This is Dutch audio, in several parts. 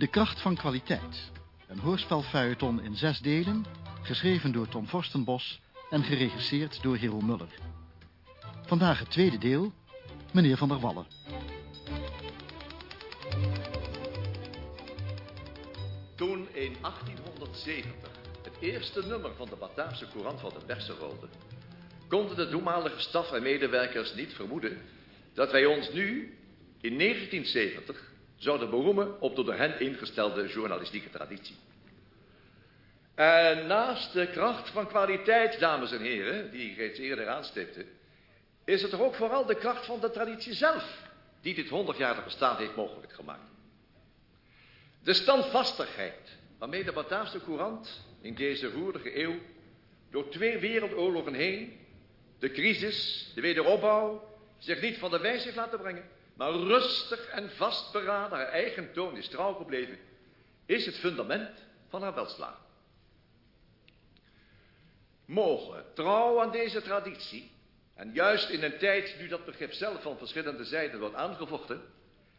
De kracht van kwaliteit. Een hoorspelfeuilleton in zes delen, geschreven door Tom Forstenbos en geregisseerd door Hero Muller. Vandaag het tweede deel, meneer Van der Wallen. Toen in 1870 het eerste nummer van de Bataafse Courant van de persen rolde, konden de toenmalige staf en medewerkers niet vermoeden dat wij ons nu, in 1970, zouden beroemen op de door hen ingestelde journalistieke traditie. En naast de kracht van kwaliteit, dames en heren, die ik reeds eerder aanstipte, is het toch ook vooral de kracht van de traditie zelf die dit honderdjarige bestaan heeft mogelijk gemaakt. De standvastigheid waarmee de Bataafse Courant in deze roerige eeuw door twee wereldoorlogen heen, de crisis, de wederopbouw, zich niet van de wijs heeft laten brengen, maar rustig en vastberaden haar eigen toon is trouw gebleven, is het fundament van haar welslagen. Mogen trouw aan deze traditie, en juist in een tijd nu dat begrip zelf van verschillende zijden wordt aangevochten,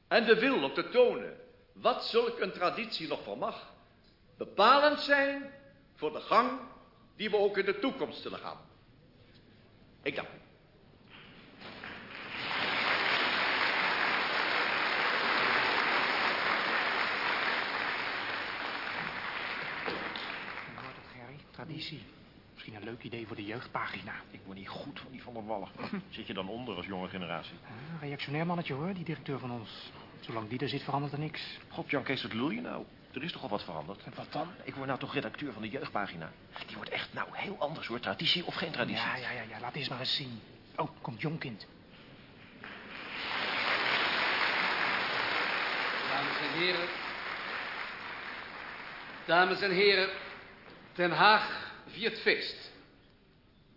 en de wil om te tonen wat zulk een traditie nog vermag, bepalend zijn voor de gang die we ook in de toekomst zullen gaan. Ik dank u. Wat het, Gerry? Traditie. Misschien een leuk idee voor de jeugdpagina. Ik word niet goed van die Van der Wallen. Zit je dan onder als jonge generatie? Een reactionair mannetje hoor, die directeur van ons. Zolang die er zit verandert er niks. God, Jan Kees, wat lul je nou? Er is toch al wat veranderd? En wat dan? Ik word nou toch redacteur van de jeugdpagina. Die wordt echt nou heel anders hoor. Traditie of geen traditie. Ja, ja, ja, ja. Laat eens maar eens zien. Oh, komt Jonkind. Dames en heren. Dames en heren. Den Haag viert feest.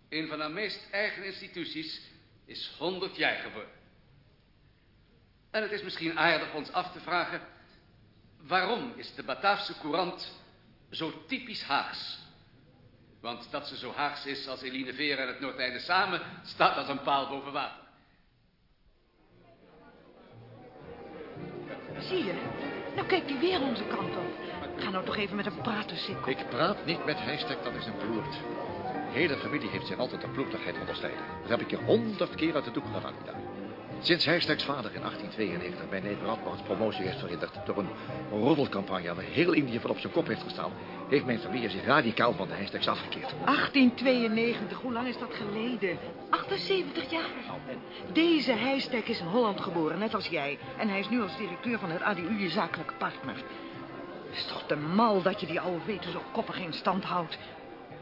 Een van haar meest eigen instituties is 100 jaar geworden. En het is misschien aardig ons af te vragen... waarom is de Bataafse Courant zo typisch Haags? Want dat ze zo Haags is als Eline Veer en het Noordeinde samen... staat als een paal boven water. Zie je? Nou kijkt hij weer onze kant op. Ga nou toch even met hem praten, Sikko. Ik praat niet met Heistek, dat is een ploert. De hele familie heeft zich altijd de ploertigheid onderscheiden. Dat heb ik je honderd keer uit de doek gedaan. Sinds Heisteks vader in 1892 bij Nederland promotie heeft verhinderd... door een roddelcampagne waar heel Indië van op zijn kop heeft gestaan... heeft mijn familie zich radicaal van de Heisteks afgekeerd. 1892, hoe lang is dat geleden? 78 jaar. Deze Heistek is in Holland geboren, net als jij. En hij is nu als directeur van het ADU je zakelijke partner. Is toch te mal dat je die oude weten zo koppig in stand houdt.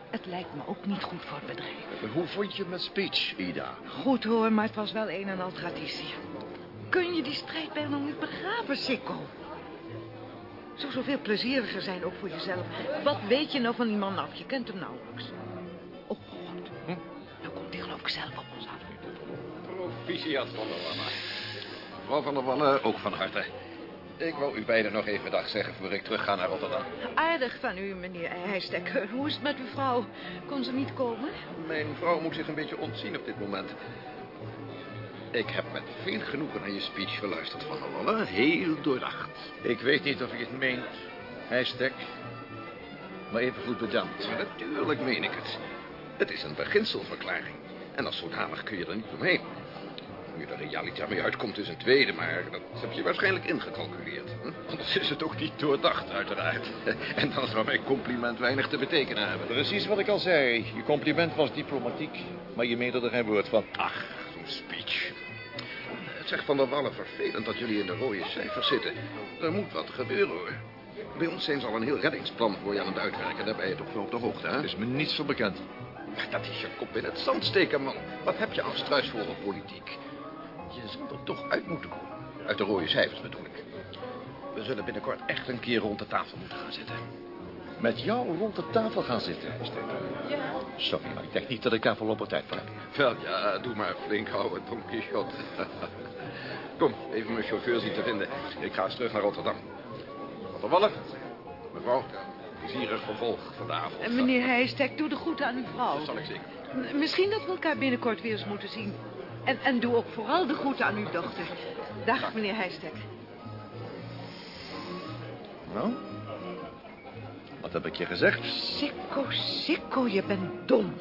Het lijkt me ook niet goed voor het bedrijf. Hoe vond je mijn speech, Ida? Goed hoor, maar het was wel een en al traditie. Kun je die strijd bijna nog niet begraven, Sikko? Zou zoveel plezieriger zijn, ook voor jezelf. Wat weet je nou van die man af? Je kent hem nauwelijks. Oh, god. Hm? Nou komt hij geloof ik zelf op ons af. Proficiat van der Wallen. Mevrouw van der Wallen, ook van harte. Ik wou u beiden nog even dag zeggen voor ik terug ga naar Rotterdam. Aardig van u, meneer Heijstek. Hoe is het met uw vrouw? Kon ze niet komen? Mijn vrouw moet zich een beetje ontzien op dit moment. Ik heb met veel genoegen naar je speech geluisterd, Van der Wallen. Heel doordacht. Ik weet niet of ik het meent, Heistek. Maar even goed bedankt. Maar natuurlijk meen ik het. Het is een beginselverklaring. En als zodanig kun je er niet omheen. Hoe je de realiteit mee uitkomt is een tweede, maar dat heb je waarschijnlijk ingecalculeerd. Hm? Anders is het ook niet doordacht, uiteraard. En dan zou mijn compliment weinig te betekenen hebben. Precies wat ik al zei. Je compliment was diplomatiek, maar je meende er geen woord van. Ach, zo'n speech. Het zegt van der Wallen vervelend dat jullie in de rode cijfers zitten. Er moet wat gebeuren, hoor. Bij ons zijn ze al een heel reddingsplan voor je aan het uitwerken. Daar ben je toch wel op de hoogte, hè? Is me niets van bekend. Maar Dat is je kop in het zand steken, man. Wat heb je als struisvogel politiek? Je zal er toch uit moeten komen. Uit de rode cijfers bedoel ik. We zullen binnenkort echt een keer rond de tafel moeten gaan zitten. Met jou rond de tafel gaan zitten. Ja. Sorry, maar ik denk niet dat ik daar voorlopig tijd voor heb. Wel, ja, doe maar flink houden, Don Quixote. Kom, even mijn chauffeur zien te vinden. Ik ga eens terug naar Rotterdam. Van der Wallen, mevrouw, plezierig vervolg van de avond. En meneer Heijstek, doe de groeten aan uw vrouw. Dat zal ik zeker. Misschien dat we elkaar binnenkort weer eens moeten zien. En, en doe ook vooral de groeten aan uw dochter. Dag, meneer Heijstek. Nou? Wat heb ik je gezegd? Sikko, Sikko, je bent dom.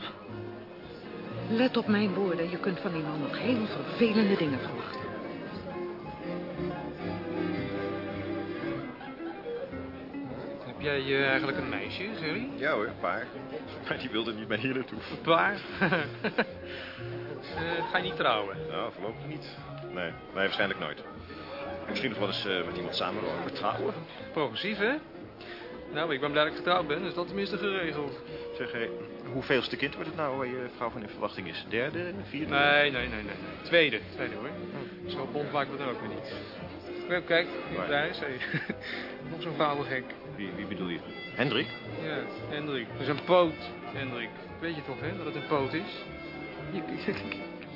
Let op mijn woorden. Je kunt van die man nog heel vervelende dingen verwachten. Heb jij eh, eigenlijk een meisje, Gerry? Ja hoor, een paar. Maar die wilde niet meer hier naartoe. Een paar? Eh, ga je niet trouwen? Nou, voorlopig niet. Nee, nee, waarschijnlijk nooit. Misschien nog wel eens eh, met iemand samen wonen. Trouwen? Progressief, hè? Nou, ik ben blij dat ik getrouwd ben, dus dat tenminste geregeld. Zeg, hé, hoeveelste kind wordt het nou waar je vrouw van in verwachting is? Derde, vierde? Nee, nee, nee, nee. nee. Tweede, tweede hoor. Zo bond maken we er ook weer niet. Kijk, kijk, prijs. Hey. Nog zo'n vadergek. Wie, wie bedoel je? Hendrik? Ja, Hendrik. Dat is een poot, Hendrik. Weet je toch, hè, dat het een poot is? Hier,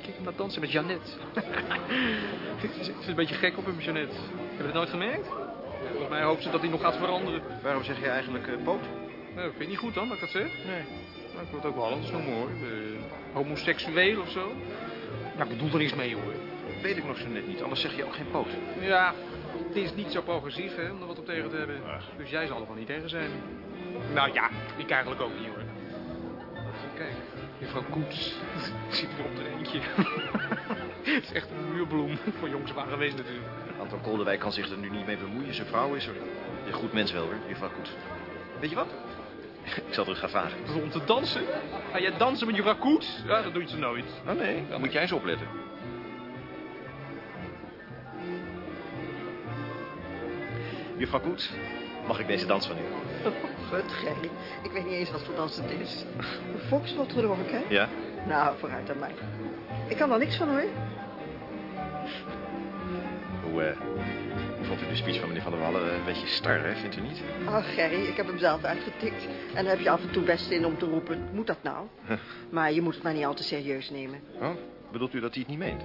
Kijk, naar dansen met Jeannette. Ze is een beetje gek op hem, Jeannette. Heb je het nooit gemerkt? Volgens mij hoopt ze dat hij nog gaat veranderen. Waarom zeg je eigenlijk eh, poot? Nou, vind je niet goed dan, dat ik dat zeg? Nee. Nou, ik wil het ook wel anders noemen, hoor. Eh, homoseksueel of zo. Nou, ik bedoel er niks mee, hoor. Weet ik nog zo net niet, anders zeg je ook geen poot. Ja, het is niet zo progressief, hè, om er wat op tegen te hebben. Ach. Dus jij zal er wel niet tegen zijn. Nou ja, ik eigenlijk ook niet, hoor. Even kijken. Juffrouw Koets. Ik zit weer op de eentje. Het is echt een muurbloem. Voor jongs waren geweest natuurlijk. Anton Koldewijk kan zich er nu niet mee bemoeien. Zijn vrouw is er. Een goed mens wel hoor, juffrouw Koets. Weet je wat? ik zal terug gaan vragen. Om te dansen? Ga jij dansen met juffrouw Koets? Ja, dat doe je ze nooit. Oh nee, dan moet jij eens opletten. Juffrouw Koets, mag ik deze dans van u? Gut, Gerry. Ik weet niet eens wat voor dans het is. Een foxtrot gedronken, hè? Ja? Nou, vooruit aan mij. Ik kan er niks van, hoor. Hoe, eh, hoe vond u de speech van meneer Van der Wallen? Een beetje star, hè? Vindt u niet? Ach, Gerry, ik heb hem zelf uitgetikt. En dan heb je af en toe best in om te roepen. Moet dat nou? Maar je moet het maar niet al te serieus nemen. Oh, bedoelt u dat hij het niet meent?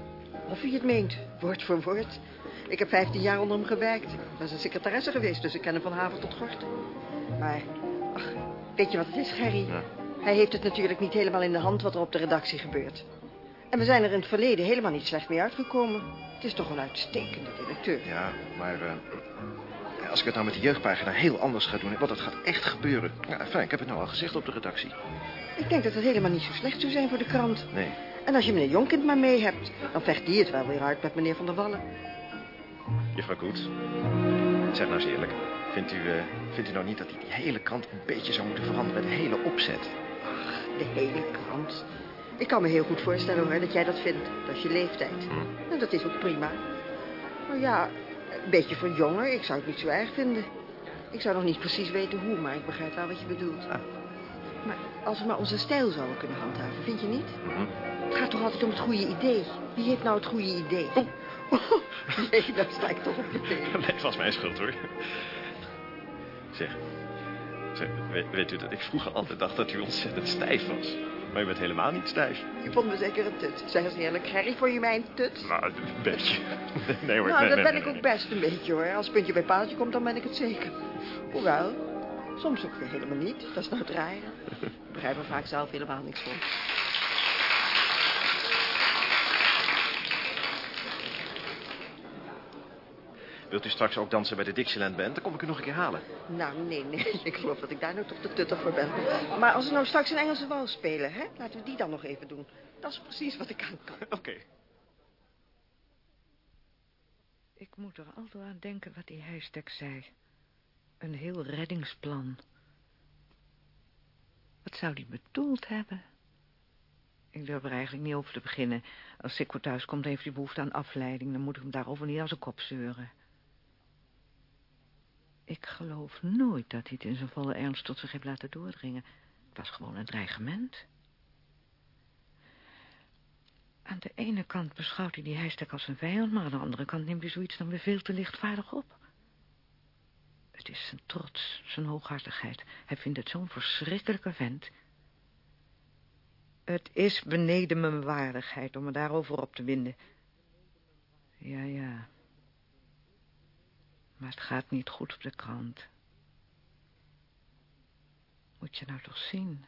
Of hij het meent, woord voor woord. Ik heb 15 jaar onder hem gewerkt. Ik ben zijn secretaresse geweest, dus ik ken hem van haven tot gort. Maar, ach, weet je wat het is, Gerry? Ja. Hij heeft het natuurlijk niet helemaal in de hand wat er op de redactie gebeurt. En we zijn er in het verleden helemaal niet slecht mee uitgekomen. Het is toch een uitstekende directeur. Ja, maar eh, als ik het nou met de jeugdpagina heel anders ga doen... want dat gaat echt gebeuren. Ja, fijn, ik heb het nou al gezegd op de redactie. Ik denk dat het helemaal niet zo slecht zou zijn voor de krant. Nee, En als je meneer Jonkind maar mee hebt, dan vecht die het wel weer uit met meneer Van der Wallen. Juffrouw Koets. Zeg nou eens eerlijk. Vindt u, eh, vindt u nou niet dat die, die hele krant een beetje zou moeten veranderen? De hele opzet. De hele krant. Ik kan me heel goed voorstellen hoor, dat jij dat vindt. Dat is je leeftijd. En dat is ook prima. Nou ja, een beetje voor jonger. Ik zou het niet zo erg vinden. Ik zou nog niet precies weten hoe, maar ik begrijp wel wat je bedoelt. Ah. Maar als we maar onze stijl zouden kunnen handhaven, vind je niet? Mhm. Het gaat toch altijd om het goede idee? Wie heeft nou het goede idee? Oh. nee, dat ik toch op je tenen. Nee, het was mijn schuld hoor. Zeg, zeg weet, weet u dat ik vroeger altijd dacht dat u ontzettend stijf was? Maar u bent helemaal niet stijf. Je vond me zeker een tut. Zeg eens eerlijk, Gerry, vond je mij een tut? Nou, een beetje. Nee hoor. Nou, nee, dat nee, ben nee, ik ook best een beetje hoor. Als puntje bij paaltje komt, dan ben ik het zeker. Hoewel, soms ook weer helemaal niet. Dat is nou het rare. Ik begrijp er vaak zelf helemaal niks van. Wilt u straks ook dansen bij de Dixieland Band? Dan kom ik u nog een keer halen. Nou, nee, nee. Ik geloof dat ik daar nou toch te tuttig voor ben. Maar als we nou straks een Engelse wals spelen, hè? Laten we die dan nog even doen. Dat is precies wat ik aan kan. Oké. Ik moet er altijd aan denken wat die huistek zei. Een heel reddingsplan. Wat zou die bedoeld hebben? Ik durf er eigenlijk niet over te beginnen. Als Sikko thuis komt, heeft hij behoefte aan afleiding. Dan moet ik hem daarover niet aan zijn kop zeuren. Ik geloof nooit dat hij het in zijn volle ernst tot zich heeft laten doordringen. Het was gewoon een dreigement. Aan de ene kant beschouwt hij die hijstek als een vijand... maar aan de andere kant neemt hij zoiets dan weer veel te lichtvaardig op. Het is zijn trots, zijn hooghartigheid. Hij vindt het zo'n verschrikkelijke vent. Het is beneden mijn waardigheid om me daarover op te winden. Ja, ja. Maar het gaat niet goed op de krant. Moet je nou toch zien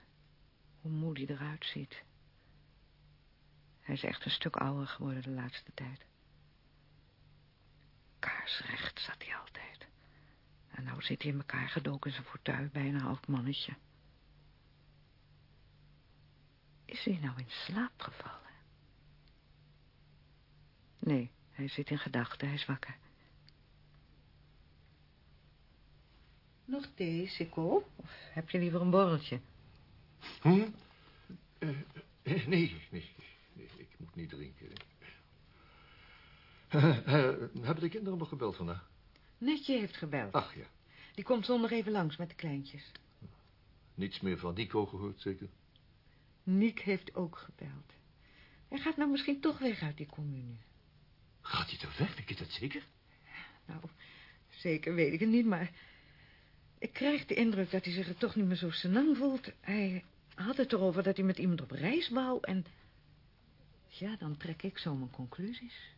hoe moe die eruit ziet. Hij is echt een stuk ouder geworden de laatste tijd. Kaarsrecht zat hij altijd. En nou zit hij in elkaar gedoken in zijn fauteuil, bijna een oud mannetje. Is hij nou in slaap gevallen? Nee, hij zit in gedachten, hij is wakker. Nog thee, Sikko? Of heb je liever een borreltje? Hm? Nee, nee, nee, ik moet niet drinken. Eh, hebben de kinderen nog gebeld vandaag? Netje heeft gebeld. Ach ja, Die komt zondag even langs met de kleintjes. niets meer van Nico gehoord, zeker? Niek heeft ook gebeld. Hij gaat nou misschien toch weg uit die commune. Gaat hij toch weg? Weet je dat zeker? Nou, zeker weet ik het niet, maar... Ik krijg de indruk dat hij zich er toch niet meer zo senang voelt. Hij had het erover dat hij met iemand op reis wou en... Ja, dan trek ik zo mijn conclusies.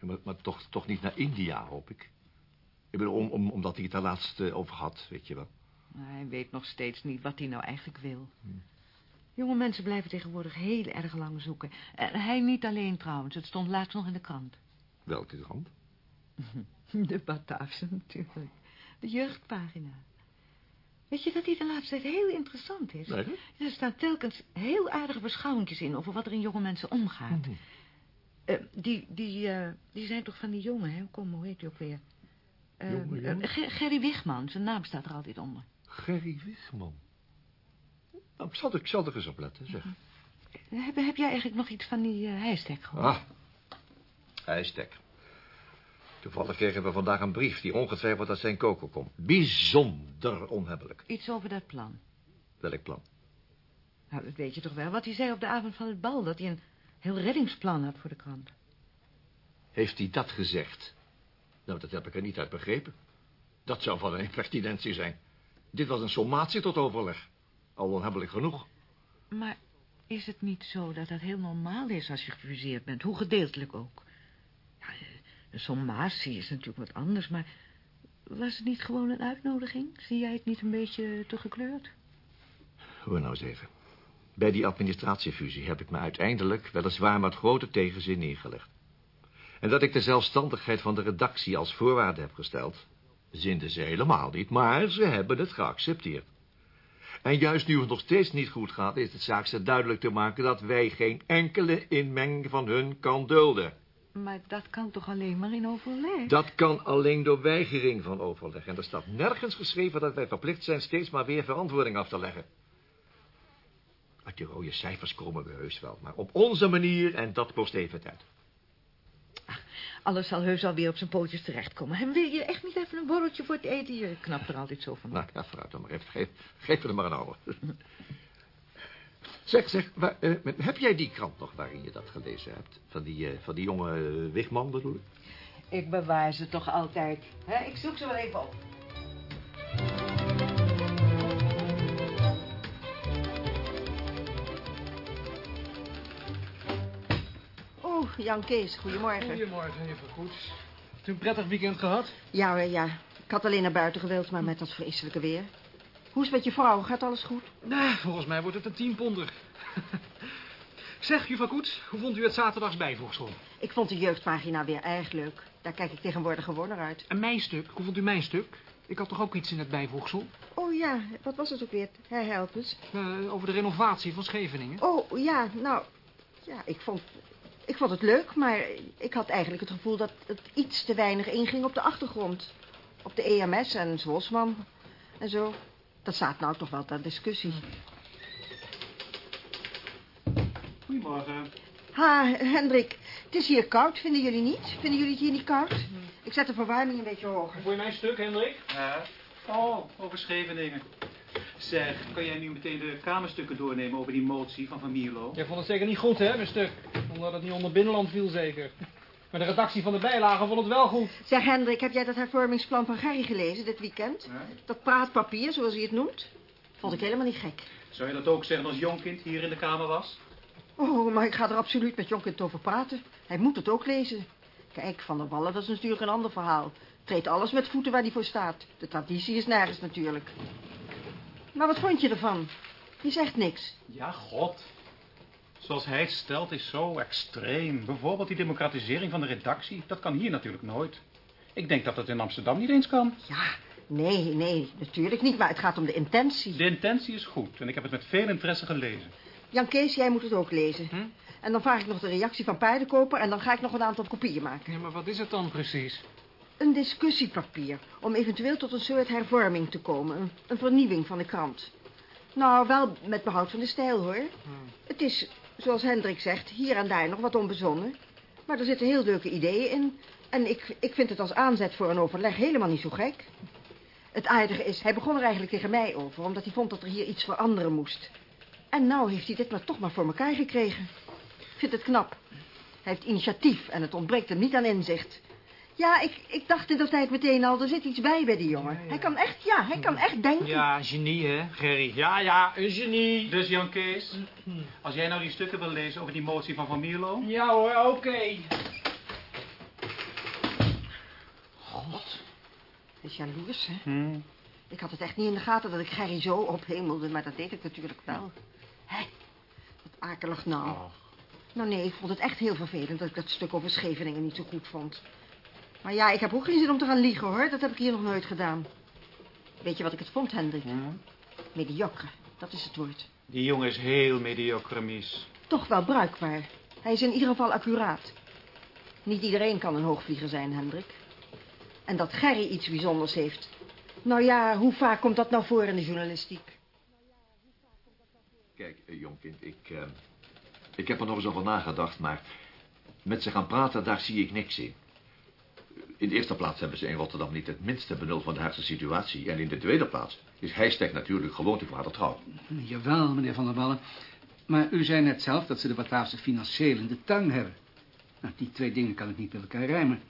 Maar, maar toch, toch niet naar India, hoop ik. Ik bedoel, om, om, omdat hij het daar laatst eh, over had, weet je wel. Maar hij weet nog steeds niet wat hij nou eigenlijk wil. Jonge mensen blijven tegenwoordig heel erg lang zoeken. En hij niet alleen trouwens, het stond laatst nog in de krant. Welke krant? De Bataafse natuurlijk. De jeugdpagina. Weet je dat die de laatste tijd heel interessant is? Nee? Er staan telkens heel aardige beschouwingjes in over wat er in jonge mensen omgaat. Mhm. Eh, die, die, eh, die zijn toch van die jongen, hè? Kom, hoe heet die ook weer? Eh, Jonge jongen? Ger- Gerry Wigman, zijn naam staat er altijd onder. Gerry Wigman. Nou, ik zal, er- ik zal er eens op letten, zeg. Heb, heb jij eigenlijk nog iets van die uh, hijstek gehoord? Ah, ijstek. Toevallig kregen we vandaag een brief die ongetwijfeld uit zijn koken komt. Bijzonder onhebbelijk. Iets over dat plan. Welk plan? Nou, dat weet je toch wel. Wat hij zei op de avond van het bal, dat hij een heel reddingsplan had voor de krant. Heeft hij dat gezegd? Nou, dat heb ik er niet uit begrepen. Dat zou van een impertinentie zijn. Dit was een sommatie tot overleg. Al onhebbelijk genoeg. Maar is het niet zo dat dat heel normaal is als je gefuseerd bent, hoe gedeeltelijk ook? Een sommatie is natuurlijk wat anders, maar was het niet gewoon een uitnodiging? Zie jij het niet een beetje te gekleurd? Hoor nou eens. Bij die administratiefusie heb ik me uiteindelijk weliswaar met grote tegenzin neergelegd. En dat ik de zelfstandigheid van de redactie als voorwaarde heb gesteld, zinden ze helemaal niet, maar ze hebben het geaccepteerd. En juist nu het nog steeds niet goed gaat, is het zaak ze duidelijk te maken dat wij geen enkele inmenging van hun kan dulden. Maar dat kan toch alleen maar in overleg? Dat kan alleen door weigering van overleg. En er staat nergens geschreven dat wij verplicht zijn steeds maar weer verantwoording af te leggen. Uit die rode cijfers komen we heus wel, maar op onze manier en dat kost even tijd. Alles zal heus alweer op zijn pootjes terechtkomen. En wil je echt niet even een borreltje voor het eten? Je knapt er altijd zo van. Nou, ja, vooruit dan maar even. Geef, geef er maar een oude. Zeg, zeg, waar, eh, heb jij die krant nog waarin je dat gelezen hebt? Van die, eh, van die jonge eh, Wigman bedoel ik? Ik bewaar ze toch altijd. Hè? Ik zoek ze wel even op. Oeh, Jan Kees, goedemorgen. Goedemorgen, juffrouw Koets. Hebt u een prettig weekend gehad? Ja, hoor, ja. Ik had alleen naar buiten gewild, maar met dat vreselijke weer. Hoe is het met je vrouw? Gaat alles goed? Nee, volgens mij wordt het een tienponder. zeg, juffrouw Koets, hoe vond u het zaterdags bijvoegsel? Ik vond de jeugdpagina weer erg leuk. Daar kijk ik tegenwoordig gewoon naar uit. En mijn stuk, hoe vond u mijn stuk? Ik had toch ook iets in het bijvoegsel? Oh ja, wat was het ook weer? Herhelp eens. Eh, over de renovatie van Scheveningen. Oh ja, nou... Ja, ik vond, ik vond het leuk, maar ik had eigenlijk het gevoel dat het iets te weinig inging op de achtergrond. Op de EMS en Zwolsman en zo. Dat staat nou toch wel ter discussie. Goedemorgen. Ha, Hendrik, het is hier koud, vinden jullie niet? Vinden jullie het hier niet koud? Ik zet de verwarming een beetje hoger. Vond je mijn stuk, Hendrik? Ja. Oh, over Scheveningen. Zeg, kan jij nu meteen de kamerstukken doornemen over die motie van Van Mierlo? Jij vond het zeker niet goed, hè, mijn stuk? Omdat het niet onder binnenland viel, zeker. Maar de redactie van de bijlage vond het wel goed. Zeg, Hendrik, heb jij dat hervormingsplan van Gerry gelezen dit weekend? Dat praatpapier, zoals hij het noemt? Vond ik helemaal niet gek. Zou je dat ook zeggen als Jonkind hier in de kamer was? Oh, maar ik ga er absoluut met Jonkind over praten. Hij moet het ook lezen. Kijk, Van der Wallen, dat is natuurlijk een ander verhaal. Treedt alles met voeten waar hij voor staat. De traditie is nergens natuurlijk. Maar wat vond je ervan? Je zegt niks. Ja, god. Zoals hij het stelt is zo extreem. Bijvoorbeeld die democratisering van de redactie. Dat kan hier natuurlijk nooit. Ik denk dat het in Amsterdam niet eens kan. Ja, Nee, nee, natuurlijk niet, maar het gaat om de intentie. De intentie is goed en ik heb het met veel interesse gelezen. Jan Kees, jij moet het ook lezen. Hm? En dan vraag ik nog de reactie van paardenkoper... en dan ga ik nog een aantal kopieën maken. Ja, maar wat is het dan precies? Een discussiepapier, om eventueel tot een soort hervorming te komen. Een, een vernieuwing van de krant. Nou, wel met behoud van de stijl, hoor. Het is, zoals Hendrik zegt, hier en daar nog wat onbezonnen. Maar er zitten heel leuke ideeën in. En ik, ik vind het als aanzet voor een overleg helemaal niet zo gek. Het aardige is, hij begon er eigenlijk tegen mij over... omdat hij vond dat er hier iets veranderen moest. En nou heeft hij dit maar toch maar voor elkaar gekregen. Ik vind het knap. Hij heeft initiatief en het ontbreekt hem niet aan inzicht. Ja, ik, ik dacht in de tijd meteen al, er zit iets bij bij die jongen. Hij kan echt, ja, hij kan echt denken. Ja, genie, hè, Gerry. Ja, ja, een genie. Dus Jan Kees, als jij nou die stukken wil lezen over die motie van Van Mierlo... Ja hoor, oké. Hij is jaloers, hè? Hm. Ik had het echt niet in de gaten dat ik Gerry zo ophemelde, maar dat deed ik natuurlijk wel. Hé, wat akelig nou. Nou nee, ik vond het echt heel vervelend dat ik dat stuk over Scheveningen niet zo goed vond. Maar ja, ik heb ook geen zin om te gaan liegen, hoor. Dat heb ik hier nog nooit gedaan. Weet je wat ik het vond, Hendrik? Mediocre, dat is het woord. Die jongen is heel mediocre, Mies. Toch wel bruikbaar. Hij is in ieder geval accuraat. Niet iedereen kan een hoogvlieger zijn, Hendrik. En dat Gerry iets bijzonders heeft. Nou ja, hoe vaak komt dat nou voor in de journalistiek? Kijk, eh, jongkind, ik, eh, ik heb er nog eens over nagedacht, maar met ze gaan praten, daar zie ik niks in. In de eerste plaats hebben ze in Rotterdam niet het minste benul van de Haagse situatie. En in de tweede plaats is Heijstek natuurlijk gewoon te vader trouw. Jawel, meneer Van der Wallen. Maar u zei net zelf dat ze de Bataafse financieel in de tang hebben. Nou, die twee dingen kan ik niet met elkaar rijmen.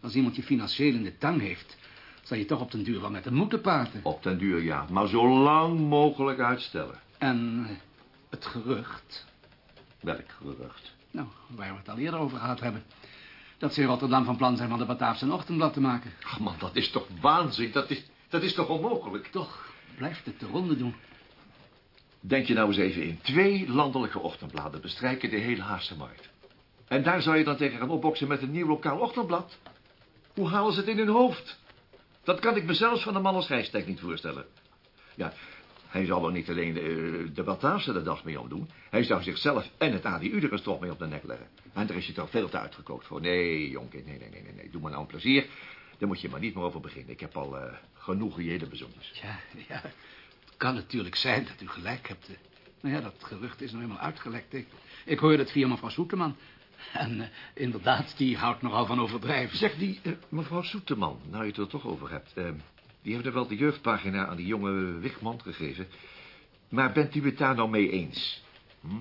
Als iemand je financieel in de tang heeft... zal je toch op den duur wel met hem moeten praten. Op den duur ja, maar zo lang mogelijk uitstellen. En eh, het gerucht... Welk gerucht? Nou, waar we het al eerder over gehad hebben. Dat ze in Rotterdam van plan zijn van de Bataafse een ochtendblad te maken. Ach man, dat is toch waanzin? Dat is, dat is toch onmogelijk? Toch blijft het de ronde doen. Denk je nou eens even in. Twee landelijke ochtendbladen bestrijken de hele Haagse markt. En daar zou je dan tegen gaan opboksen met een nieuw lokaal ochtendblad. Hoe halen ze het in hun hoofd? Dat kan ik me zelfs van een man als niet voorstellen. Ja, hij zou er niet alleen de, de Bataafse de dag mee omdoen. Hij zou zichzelf en het ADU er een strop mee op de nek leggen. En daar is hij toch veel te uitgekookt voor. Nee, jonkie, nee, nee, nee, nee, nee. Doe maar nou een plezier. Daar moet je maar niet meer over beginnen. Ik heb al eh, genoeg reële bezoekers. Ja, ja. Het kan natuurlijk zijn dat u gelijk hebt. eh. Nou ja, dat gerucht is nou helemaal uitgelekt. Ik, ik hoorde het via mevrouw Soeterman. En eh, inderdaad, die houdt nogal van overdrijven. Zeg, die eh, mevrouw Soeterman, nou je het er toch over hebt... die heeft er wel de jeugdpagina aan die jonge Wigman gegeven. Maar bent u het daar nou mee eens? Hm?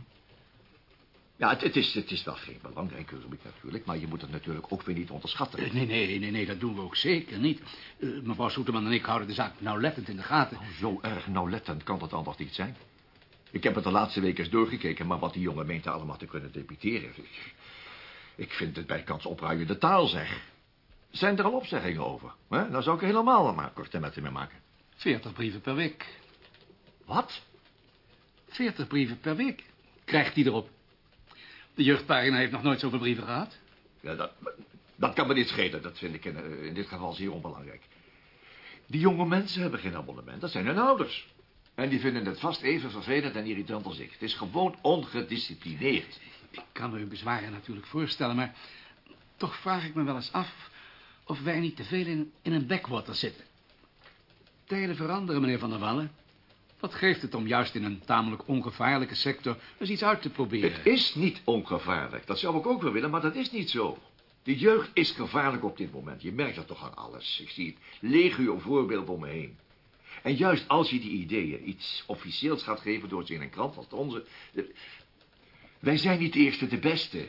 Ja, het, het, is, het is wel geen belangrijke rubriek natuurlijk... maar je moet het natuurlijk ook weer niet onderschatten. Eh, Nee, nee, nee, nee, dat doen we ook zeker niet. Eh, mevrouw Soeterman en ik houden de zaak nauwlettend in de gaten. Oh, zo erg nauwlettend kan dat anders niet zijn. Ik heb het de laatste weken eens doorgekeken... maar wat die jongen meent allemaal te kunnen debiteren... Ik, ik vind het bij kans opruiende taal, zeg. Zijn er al opzeggingen over? Hè? Nou zou ik er helemaal maar korte metten mee maken. 40 brieven per week. Wat? 40 brieven per week krijgt hij erop. De jeugdpagina heeft nog nooit zoveel brieven gehad. Ja, dat, dat kan me niet schelen. Dat vind ik in, eh, in dit geval zeer onbelangrijk. Die jonge mensen hebben geen abonnement. Dat zijn hun ouders. En die vinden het vast even vervelend en irritant als ik. Het is gewoon ongedisciplineerd. Ik kan me uw bezwaren natuurlijk voorstellen, maar toch vraag ik me wel eens af of wij niet te veel in, in een backwater zitten. Tijden veranderen, meneer Van der Wallen. Wat geeft het om juist in een tamelijk ongevaarlijke sector eens iets uit te proberen? Het is niet ongevaarlijk. Dat zou ik ook wel willen, maar dat is niet zo. De jeugd is gevaarlijk op dit moment. Je merkt dat toch aan alles. Ik zie het legio voorbeelden om me heen. En juist als je die ideeën iets officieels gaat geven door ze in een krant als onze... Wij zijn niet de eerste de beste.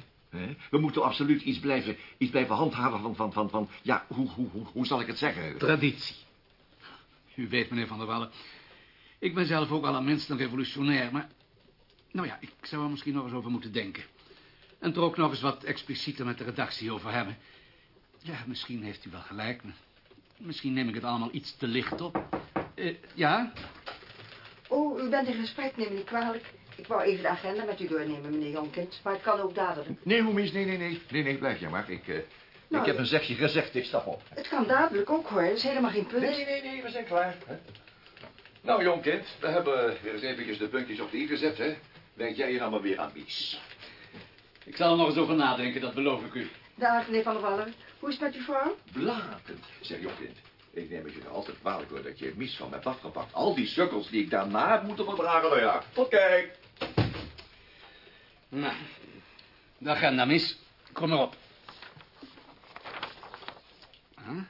We moeten absoluut iets blijven, iets blijven handhaven van, van, van, van... Ja, hoe, hoe, hoe, hoe zal ik het zeggen? Traditie. U weet, meneer Van der Wallen, ik ben zelf ook al een minst een revolutionair, maar... Nou ja, ik zou er misschien nog eens over moeten denken. En er ook nog eens wat explicieter met de redactie over hebben. Ja, misschien heeft u wel gelijk. Misschien neem ik het allemaal iets te licht op. Eh, ja? Oh, u bent in gesprek, neem me niet kwalijk. Ik wou even de agenda met u doornemen, meneer Jonkind. Maar het kan ook dadelijk. Nee, hoemies, nee, nee, nee. Nee, nee, blijf jij maar. Ik, eh, Nou, ik heb een zegje gezegd, ik stap op. Het kan dadelijk ook hoor, dat is helemaal geen punt. Nee, nee, nee, we zijn klaar. Hè? Nou, jongkind, we hebben weer eens eventjes de puntjes op de i gezet, hè. Denk jij je nou maar weer aan iets. Ik zal er nog eens over nadenken, dat beloof ik u. Dag, meneer Van der Wallen. Hoe is het met uw vrouw? Blakend, zeg jongkind. Ik neem het je nog altijd kwalijk hoor dat je mies van me hebt afgepakt. Al die sukkels die ik daarna heb moeten verdragen, nou ja. Tot kijk. Nou, de agenda, mis. Kom maar op. Huh?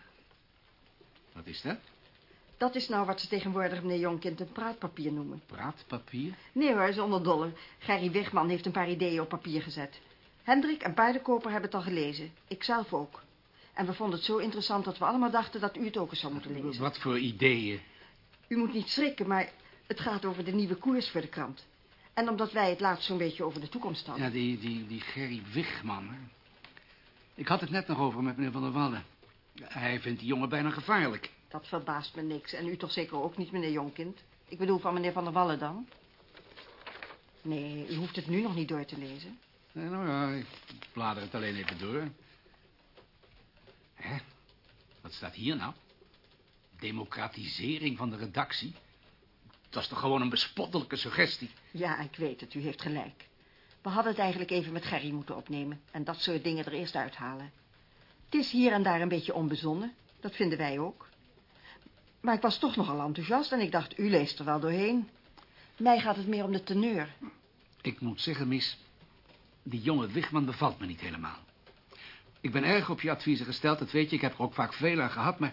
Wat is dat? Dat is nou wat ze tegenwoordig, meneer Jonkind, een praatpapier noemen. Praatpapier? Nee hoor, zonder dolle. Gerry Wegman heeft een paar ideeën op papier gezet. Hendrik en Paardenkoper hebben het al gelezen. Ik zelf ook. En we vonden het zo interessant dat we allemaal dachten dat u het ook eens zou moeten lezen. Wat voor ideeën? U moet niet schrikken, maar het gaat over de nieuwe koers voor de krant. En omdat wij het laatst zo'n beetje over de toekomst hadden. Ja, die, die, die Gerry Wigman. Hè? Ik had het net nog over met meneer Van der Wallen. Hij vindt die jongen bijna gevaarlijk. Dat verbaast me niks. En u toch zeker ook niet, meneer Jonkind? Ik bedoel van meneer Van der Wallen dan? Nee, u hoeft het nu nog niet door te lezen. Nee, nou ja, ik blader het alleen even door. Hè? Wat staat hier nou? Democratisering van de redactie? Dat is toch gewoon een bespottelijke suggestie? Ja, ik weet het. U heeft gelijk. We hadden het eigenlijk even met Gerry moeten opnemen... en dat soort dingen er eerst uithalen. Het is hier en daar een beetje onbezonnen. Dat vinden wij ook. Maar ik was toch nogal enthousiast en ik dacht, u leest er wel doorheen. Mij gaat het meer om de teneur. Ik moet zeggen, mis... die jonge Wigman bevalt me niet helemaal. Ik ben erg op je adviezen gesteld, dat weet je. Ik heb er ook vaak veel aan gehad, maar...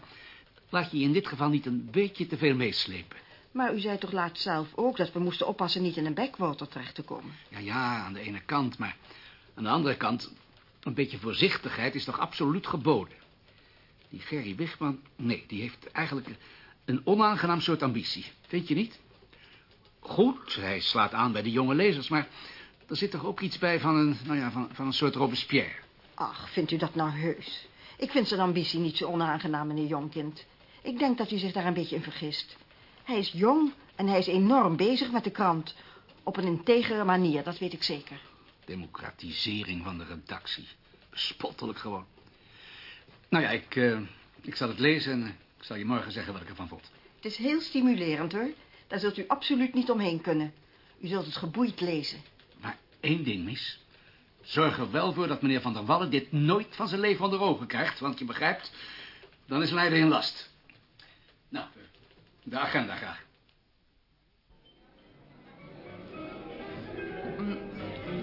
laat je je in dit geval niet een beetje te veel meeslepen. Maar u zei toch laatst zelf ook dat we moesten oppassen niet in een backwater terecht te komen. Ja, ja, aan de ene kant, maar aan de andere kant... een beetje voorzichtigheid is toch absoluut geboden. Die Gerry Wigman, nee, die heeft eigenlijk een onaangenaam soort ambitie. Vind je niet? Goed, hij slaat aan bij de jonge lezers, maar... er zit toch ook iets bij van een, nou ja, van, van een soort Robespierre. Ach, vindt u dat nou heus? Ik vind zijn ambitie niet zo onaangenaam, meneer Jonkind. Ik denk dat u zich daar een beetje in vergist. Hij is jong en hij is enorm bezig met de krant. Op een integere manier, dat weet ik zeker. Democratisering van de redactie. Bespottelijk gewoon. Nou ja, ik, uh, ik zal het lezen en ik zal je morgen zeggen wat ik ervan vond. Het is heel stimulerend, hoor. Daar zult u absoluut niet omheen kunnen. U zult het geboeid lezen. Maar één ding, mis. Zorg er wel voor dat meneer Van der Wallen dit nooit van zijn leven onder ogen krijgt. Want je begrijpt, dan is Leiden in last. Nou, de agenda graag.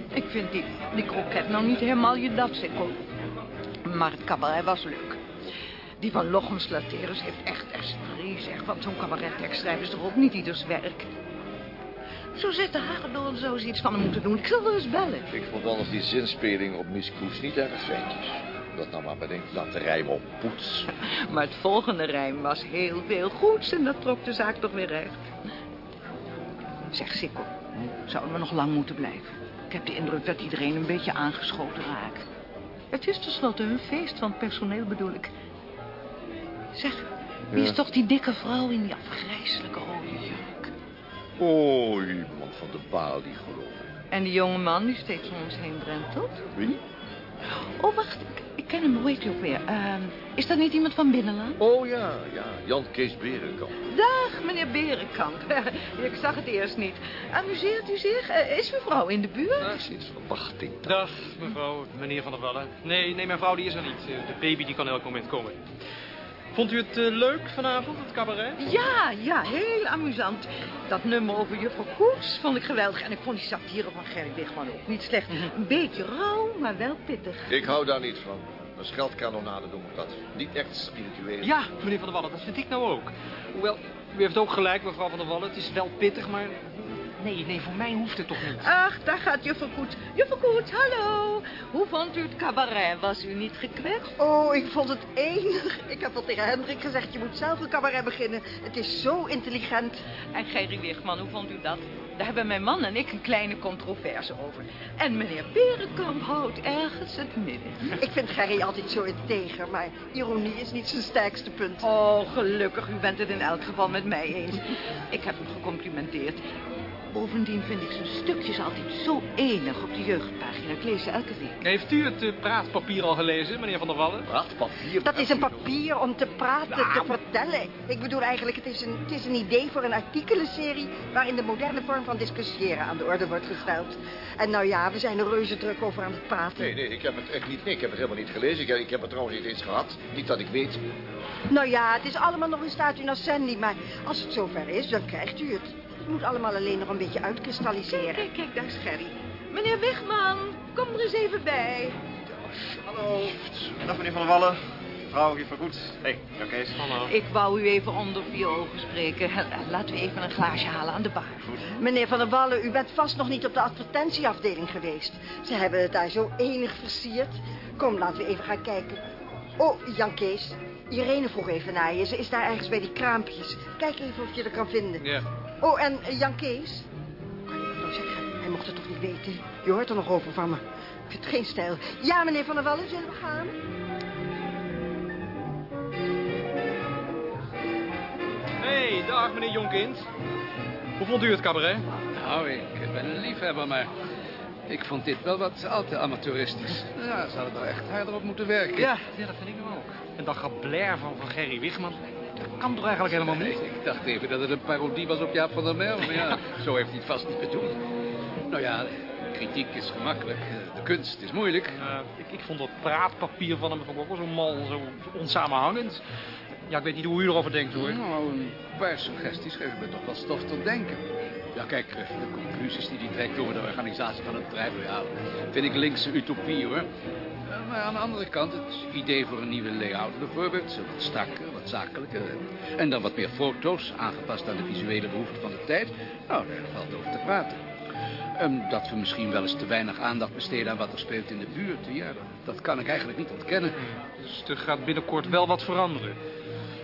Ik vind die, die kroket nou niet helemaal je dat, Sikkel. Maar het cabaret was leuk. Die van Lochens Laterus heeft echt esprit, zeg. Want zo'n cabarettekst schrijven is toch ook niet ieders werk. Zo zit de Hagedorn zo eens iets van hem moeten doen. Ik zal wel eens bellen. Ik vond anders die zinspeling op Miss Koes niet erg fijntjes. Dat nou maar bedenkt dat de rijm op poets. Maar het volgende rijm was heel veel goeds en dat trok de zaak toch weer recht. Zeg, Sikkel, zouden we nog lang moeten blijven? Ik heb de indruk dat iedereen een beetje aangeschoten raakt. Het is tenslotte hun feest van personeel, bedoel ik. Zeg, wie is toch die dikke vrouw in die afgrijzelijke rode jurk? Oh, iemand van de baal, die geloof ik. En die jonge man die steeds om ons heen drentelt? Wie? Oh, wacht, ik, ik ken hem, hoe heet hij ook weer? Uh, is dat niet iemand van Binnenland? Oh ja, ja, Jan Kees Berenkamp. Dag, meneer Berenkamp. ik zag het eerst niet. Amuseert u zich? Uh, is mevrouw in de buurt? Ja, sinds verwachting. Dag, mevrouw, meneer Van der Wallen. Nee, nee, mijn vrouw die is er niet. De baby die kan elk moment komen. Vond u het uh, leuk vanavond, het cabaret? Ja, ja, heel amusant. Dat nummer over juffrouw Koets vond ik geweldig. En ik vond die satire van Gerry Wigman ook niet slecht. Een beetje rauw, maar wel pittig. Ik hou daar niet van. Een scheldkanonade noemen we dat. Niet echt spiritueel. Ja, meneer Van der Wallen, dat vind ik nou ook. Hoewel, u heeft ook gelijk, mevrouw Van der Wallen. Het is wel pittig, maar... Nee, nee, voor mij hoeft het toch niet. Ach, daar gaat juffrouw Koets. Juffrouw Koets, hallo. Hoe vond u het cabaret? Was u niet gekwetst? Oh, ik vond het enig. Ik heb al tegen Hendrik gezegd, je moet zelf een cabaret beginnen. Het is zo intelligent. En Gerry Wigman, hoe vond u dat? Daar hebben mijn man en ik een kleine controverse over. En meneer Berenkamp houdt ergens het midden. Ik vind Gerry altijd zo integer, maar ironie is niet zijn sterkste punt. Oh, gelukkig. U bent het in elk geval met mij eens. Ik heb hem gecomplimenteerd. Bovendien vind ik zijn stukjes altijd zo enig op de jeugdpagina. Ik lees ze elke week. Heeft u het eh, praatpapier al gelezen, meneer Van der Wallen? Praatpapier? Dat is een papier om te praten, te vertellen. Ik bedoel eigenlijk, het is, een, het is een idee voor een artikelenserie... waarin de moderne vorm van discussiëren aan de orde wordt gesteld. En nou ja, we zijn er reuze druk over aan het praten. Nee, nee, ik heb het echt niet... Nee, ik heb het helemaal niet gelezen. Ik heb, ik heb het trouwens niet eens gehad. Niet dat ik weet. Nou ja, het is allemaal nog in statu nascendi, maar als het zover is, dan krijgt u het. Het moet allemaal alleen nog een beetje uitkristalliseren. Kijk, kijk, daar is Gerry. Meneer Wigman, kom er eens even bij. Hallo. Dag meneer Van der Wallen. Mevrouw, hier goed. Hé, hey, Kees. Hallo. Ik wou u even onder vier ogen spreken. Laten we even een glaasje halen aan de bar. Meneer Van der Wallen, u bent vast nog niet op de advertentieafdeling geweest. Ze hebben het daar zo enig versierd. Kom, laten we even gaan kijken. Oh, Jan Kees. Irene vroeg even naar je. Ze is daar ergens bij die kraampjes. Kijk even of je er kan vinden. Ja. Oh, en eh, Jan Kees? Kan je het nou zeggen? Hij mocht het toch niet weten? Je hoort er nog over van me. Ik vind het geen stijl. Ja, meneer Van der Wallen, zullen we gaan? Hé, hey, dag meneer Jonkind. Hoe vond u het cabaret? Nou, ik ben een liefhebber, maar ik vond dit wel wat al te amateuristisch. Ja, ze hadden er echt harder op moeten werken. Ja, ja dat vind ik nu ook. En dat geblair van, van Gerry Wigman, dat kan toch eigenlijk helemaal niet? Ik dacht even dat het een parodie was op Jaap van der Merwe, maar ja, zo heeft hij het vast niet bedoeld. Nou ja, kritiek is gemakkelijk, de kunst is moeilijk. Eh, ik, ik vond dat praatpapier van hem ook wel zo mal, zo onsamenhangend. Ja, ik weet niet hoe u erover denkt hoor. Nou, een paar suggesties geven me toch wel stof tot denken. Ja, kijk, eh, de conclusies die hij trekt over de organisatie van het bedrijf, ja, vind ik linkse utopie hoor. Eh, Maar aan de andere kant, het idee voor een nieuwe layout bijvoorbeeld, zo wat wat zakelijker. En dan wat meer foto's, aangepast aan de visuele behoeften van de tijd. Nou, daar valt over te praten. En dat we misschien wel eens te weinig aandacht besteden aan wat er speelt in de buurt. Ja, dat, kan ik eigenlijk niet ontkennen. Dus er gaat binnenkort wel wat veranderen.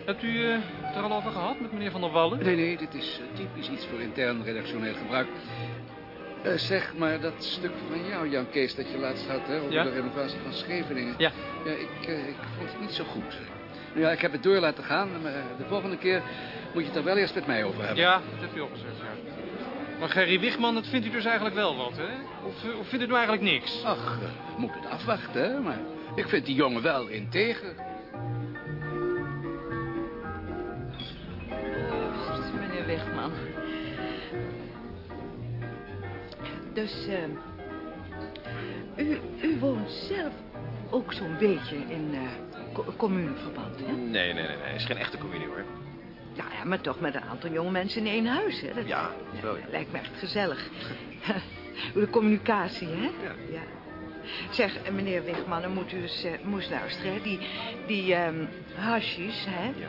Hebt u eh, het er al over gehad met meneer Van der Wallen? Nee, nee, dit is eh, typisch iets voor intern redactioneel gebruik. Eh, zeg maar, dat stuk van jou, Jan Kees, dat je laatst had, hè, over Ja? de renovatie van Scheveningen. Ja. Ja, ik, ik vond het niet zo goed. Ja, ik heb het door laten gaan, maar de volgende keer moet je het er wel eerst met mij over hebben. Ja, dat hebt u ook gezegd, ja. Maar Gerry Wigman, dat vindt u dus eigenlijk wel wat, hè? Of, eh, of vindt u nou eigenlijk niks? Ach, eh, we moeten het afwachten, hè, maar ik vind die jongen wel integer. Meneer Wigman. Dus, eh, u, u woont zelf ook zo'n beetje in eh communeverband, hè? Nee, nee, nee, nee. Het is geen echte communie hoor. Ja, ja, maar toch met een aantal jonge mensen in één huis, hè? Dat, Ja, wel, ja. Lijkt me echt gezellig. De communicatie, hè? Ja. Zeg, eh, meneer Wigman, dan moet u eens, eh, moest luisteren, hè? Die, die hashish, hè? Ja.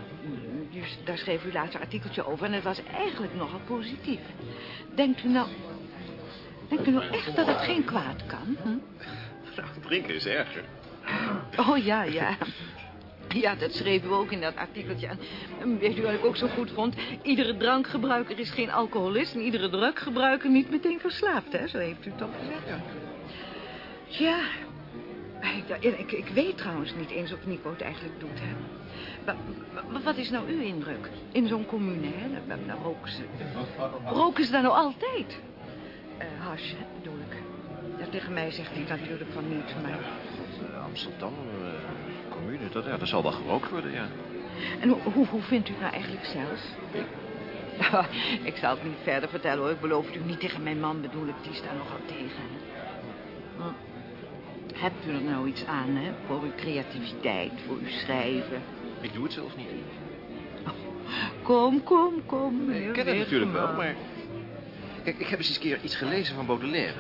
Dus daar schreef u laatst een artikeltje over en het was eigenlijk nogal positief. Denkt u nou... Denkt u nou echt dat het geen kwaad kan? Hm? Nou, drinken is erger. Oh ja, ja. Ja, dat schreven we ook in dat artikeltje. En weet u wat ik ook zo goed vond? Iedere drankgebruiker is geen alcoholist... en iedere druggebruiker niet meteen verslaafd, hè? Zo heeft u het toch gezegd? Ja. Ik, ik, ik weet trouwens niet eens of Nico het eigenlijk doet, hè. Maar, wat is nou uw indruk? In zo'n commune, hè? Dan roken ze... Roken ze daar nou altijd? Eh hash, bedoel ik. Ja, tegen mij zegt hij natuurlijk van niet, maar... Eh, Amsterdam, eh, commune, dat, ja, dat zal wel gerookt worden, ja. En hoe, hoe, hoe vindt u het nou eigenlijk zelf? ik zal het niet verder vertellen hoor. Ik beloof het u niet tegen mijn man bedoel ik. Die is daar nogal tegen. Hm. Hebt u er nou iets aan, hè? Voor uw creativiteit, voor uw schrijven. Ik doe het zelf niet. Kom, kom, kom. meneer Ik ken het natuurlijk wel, maar... Kijk, ik heb eens een keer iets gelezen van Baudelaire.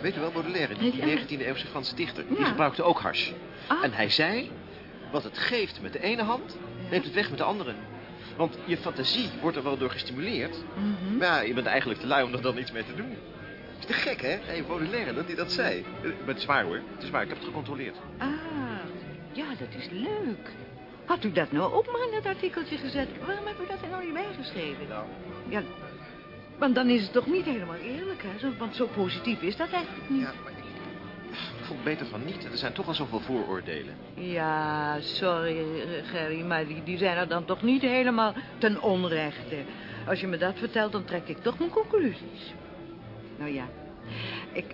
Weet u wel, Baudelaire, die Ja. 19e-eeuwse Franse dichter. Die gebruikte ook hars. Ah. En hij zei, wat het geeft met de ene hand, neemt het weg met de andere. Want je fantasie wordt er wel door gestimuleerd. Mhm. Maar ja, je bent eigenlijk te lui om er dan iets mee te doen. Is te gek, hè? Hey, Baudelaire, dat hij dat zei. Eh, Maar het is waar, hoor. Het is waar, ik heb het gecontroleerd. Ah, ja, dat is leuk. Had u dat nou ook maar in dat artikeltje gezet? Waarom heb u dat er nou niet bijgeschreven? Nou, Ja, want dan is het toch niet helemaal eerlijk, hè? Want zo positief is dat eigenlijk niet. ja, maar ik, vond beter van niet. Er zijn toch wel zoveel vooroordelen. Ja, sorry, Gerry, maar die, die zijn er dan toch niet helemaal ten onrechte. Als je me dat vertelt, dan trek ik toch mijn conclusies. Nou ja, ik,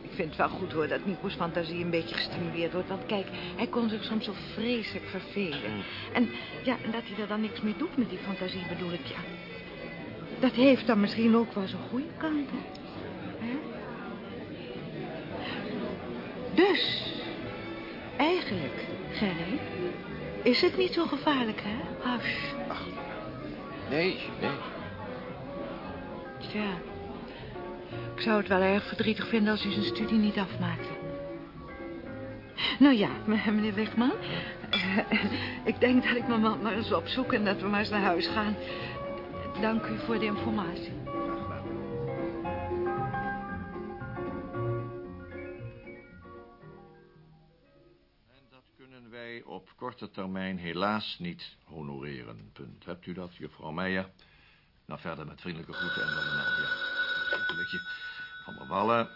ik vind het wel goed hoor dat Nico's fantasie een beetje gestimuleerd wordt. Want kijk, hij kon zich soms zo vreselijk vervelen. En ja, en dat hij er dan niks mee doet met die fantasie bedoel ik, ja. Dat heeft dan misschien ook wel zijn goede kanten. Dus, eigenlijk, Gerry, is het niet zo gevaarlijk, hè? Hush. Nee, nee. Tja, ik zou het wel erg verdrietig vinden als u zijn studie niet afmaakte. Nou ja, meneer Wegman, eh, ik denk dat ik mijn man maar eens opzoek en dat we maar eens naar huis gaan. Dank u voor de informatie. Op korte termijn helaas niet honoreren. Punt. Hebt u dat, juffrouw Meijer? Nou, verder met vriendelijke groeten en dan nou, ja. Een beetje van der Wallen.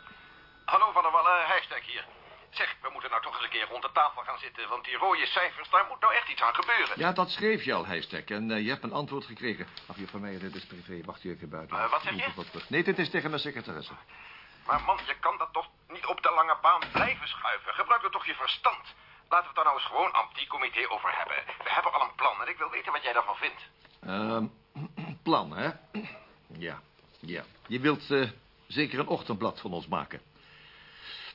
Hallo Van der Wallen, Heijstek hier. Zeg, we moeten nou toch eens een keer rond de tafel gaan zitten... want die rode cijfers, daar moet nou echt iets aan gebeuren. Ja, dat schreef je al, Heijstek. En eh, je hebt een antwoord gekregen. Ach, juffrouw Meijer, dit is privé. Wacht u even buiten. Eh, wat zeg je? Nee, dit is tegen mijn secretaresse. Maar man, je kan dat toch niet op de lange baan blijven schuiven. Gebruik dan toch je verstand. Laten we het daar nou eens gewoon aan die comité over hebben. We hebben al een plan en ik wil weten wat jij daarvan vindt. Ehm, plan, hè? Ja, ja. Je wilt eh, zeker een ochtendblad van ons maken.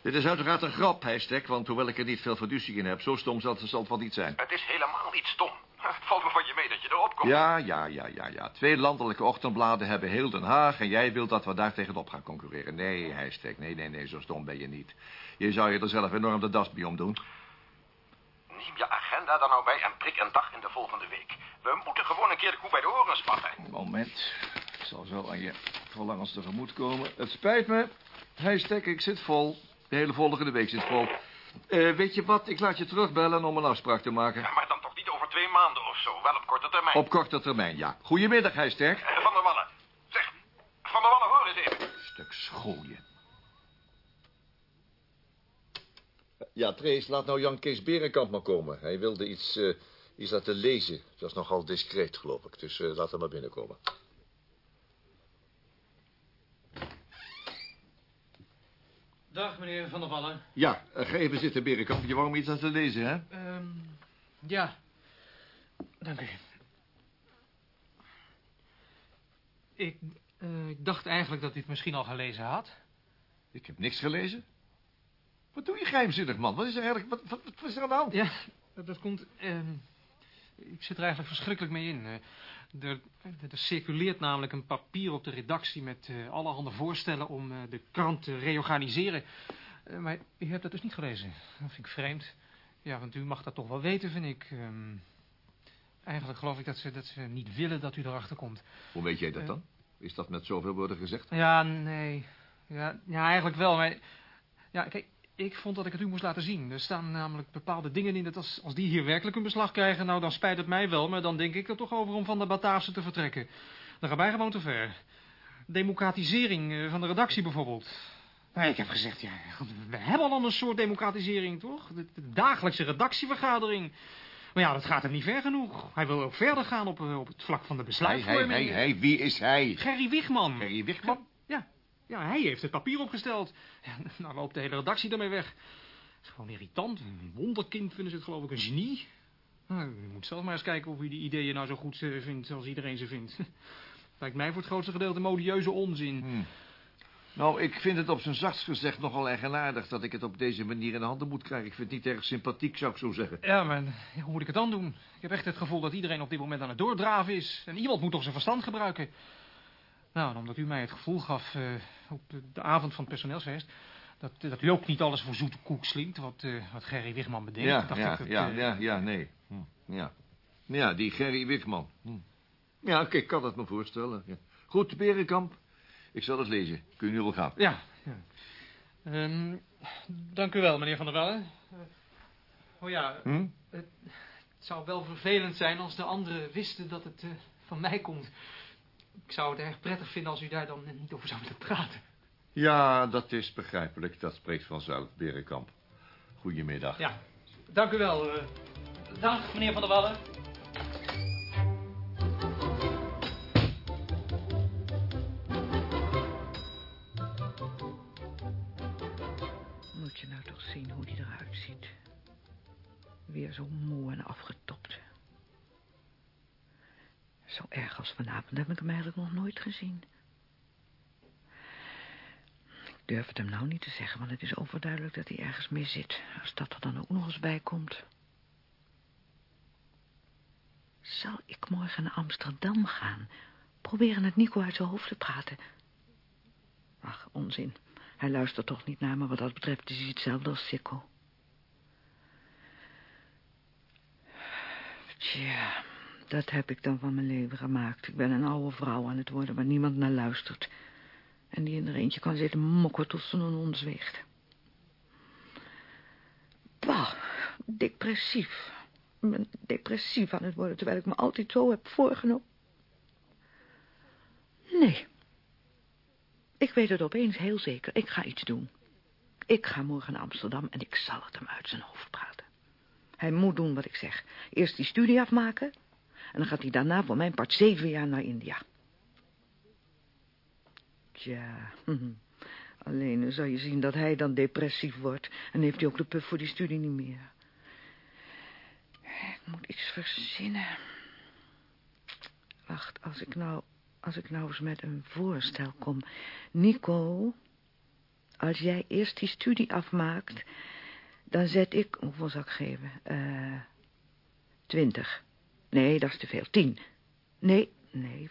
Dit is uiteraard een grap, Heijstek, want hoewel ik er niet veel fiducie in heb... zo stom zal het, zal het wel niet zijn. Het is helemaal niet stom. Het valt me van je mee dat je erop komt. Ja, ja, ja, ja, ja. Twee landelijke ochtendbladen hebben heel Den Haag... en jij wilt dat we daar tegenop gaan concurreren. Nee, Heijstek, nee, nee, nee, zo stom ben je niet. Je zou je er zelf enorm de das bij omdoen. Neem je agenda dan nou bij en prik een dag in de volgende week. We moeten gewoon een keer de koe bij de oren spatten. Moment. Ik zal zo aan je verlangens tegemoet komen. Het spijt me. Heijstek, ik zit vol. De hele volgende week zit vol. Eh, weet je wat? Ik laat je terugbellen om een afspraak te maken. Ja, maar dan toch niet over twee maanden of zo. Wel op korte termijn. Op korte termijn, ja. Goedemiddag, Heijstek. Eh, Van der Wallen. Zeg, Van der Wallen, hoor eens even. Stuk schooien. Ja, Trace, laat nou Jan Kees Berenkamp maar komen. Hij wilde iets, eh, iets laten lezen. Dat is nogal discreet, geloof ik. Dus eh, laat hem maar binnenkomen. Dag, meneer Van der Wallen. Ja, eh, ga even zitten, Berenkamp. Je wou me iets laten lezen, hè? Ehm, ja. Dank u. Ik, eh, ik dacht eigenlijk dat u het misschien al gelezen had. Ik heb niks gelezen. Wat doe je geheimzinnig, man? Wat is er eigenlijk... Wat, wat, wat is er aan de hand? Ja, dat, dat komt... ehm, ik zit er eigenlijk verschrikkelijk mee in. Eh, er, er circuleert namelijk een papier op de redactie... met eh, allerhande voorstellen om eh, de krant te reorganiseren. Eh, maar u hebt dat dus niet gelezen. Dat vind ik vreemd. Ja, want u mag dat toch wel weten, vind ik. Ehm, eigenlijk geloof ik dat ze, dat ze niet willen dat u erachter komt. Hoe weet jij dat dan? Is dat met zoveel woorden gezegd? Ja, nee. Ja, ja, eigenlijk wel. Maar ja, kijk, ik vond dat ik het u moest laten zien. Er staan namelijk bepaalde dingen in dat als, als die hier werkelijk een beslag krijgen... nou, dan spijt het mij wel, maar dan denk ik er toch over om van de Bataafse te vertrekken. Dan gaan wij gewoon te ver. Democratisering eh, van de redactie bijvoorbeeld. Maar ik heb gezegd, ja, we hebben al een soort democratisering, toch? De, de dagelijkse redactievergadering. Maar ja, dat gaat hem niet ver genoeg. Hij wil ook verder gaan op, eh, op het vlak van de besluitvorming. hij, hij, hij. Wie is hij? Gerry Wigman. Gerry Wigman? Ja, hij heeft het papier opgesteld. Nou loopt de hele redactie ermee weg. Het is gewoon irritant. Een wonderkind vinden ze het geloof ik een genie. Nou, u moet zelf maar eens kijken of u die ideeën nou zo goed eh, vindt als iedereen ze vindt. Lijkt mij voor het grootste gedeelte modieuze onzin. Hmm. Nou, ik vind het op zijn zachtst gezegd nogal eigenaardig... dat ik het op deze manier in de handen moet krijgen. Ik vind het niet erg sympathiek, zou ik zo zeggen. Ja, maar hoe moet ik het dan doen? Ik heb echt het gevoel dat iedereen op dit moment aan het doordraven is. En iemand moet toch zijn verstand gebruiken. Nou, en omdat u mij het gevoel gaf eh, op de, de avond van het personeelsfeest... Dat, dat u ook niet alles voor zoete koek slinkt, wat, eh, wat Gerry Wigman bedenkt. Ja, dacht ja, ik dat, ja, eh, ja, ja, nee. Hm, Ja. ja, die Gerry Wigman. Hm. Ja, oké, ik kan het me voorstellen. Ja. Goed, Berenkamp. Ik zal het lezen. Kun je nu wel gaan. Ja. ja. Ehm, dank u wel, meneer Van der Wallen. Eh, oh ja, Hm? het zou wel vervelend zijn als de anderen wisten dat het van mij komt ik zou het erg prettig vinden als u daar dan niet over zou willen praten. Ja, dat is begrijpelijk. Dat spreekt vanzelf, Berenkamp. Goedemiddag. Ja, dank u wel. Eh. Dag, meneer Van der Wallen. Moet je nou toch zien hoe die eruit ziet. Weer zo moe en afgetrokken erg als vanavond heb ik hem eigenlijk nog nooit gezien. Ik durf het hem nou niet te zeggen, want het is overduidelijk dat hij ergens mee zit. Als dat er dan ook nog eens bij komt. Zal ik morgen naar Amsterdam gaan? Proberen het Nico uit zijn hoofd te praten. Ach, onzin. Hij luistert toch niet naar me. Wat dat betreft is hij hetzelfde als Sikko. Tja, dat heb ik dan van mijn leven gemaakt. Ik ben een oude vrouw aan het worden waar niemand naar luistert. En die in er eentje kan zitten mokken tot ze een onzwicht. Bah, depressief. Ik ben depressief aan het worden, terwijl ik me altijd zo heb voorgenomen. Nee. Ik weet het opeens heel zeker. Ik ga iets doen. Ik ga morgen naar Amsterdam en ik zal het hem uit zijn hoofd praten. Hij moet doen wat ik zeg. Eerst die studie afmaken... en dan gaat hij daarna voor mijn part zeven jaar naar India. Tja, alleen dan zal je zien dat hij dan depressief wordt... en heeft hij ook de puff voor die studie niet meer. Ik moet iets verzinnen. Wacht, als ik nou, als ik nou eens met een voorstel kom. Nico, als jij eerst die studie afmaakt, dan zet ik, hoeveel zal ik geven? Eh, twintig. Nee, dat is te veel. Tien. Nee, nee,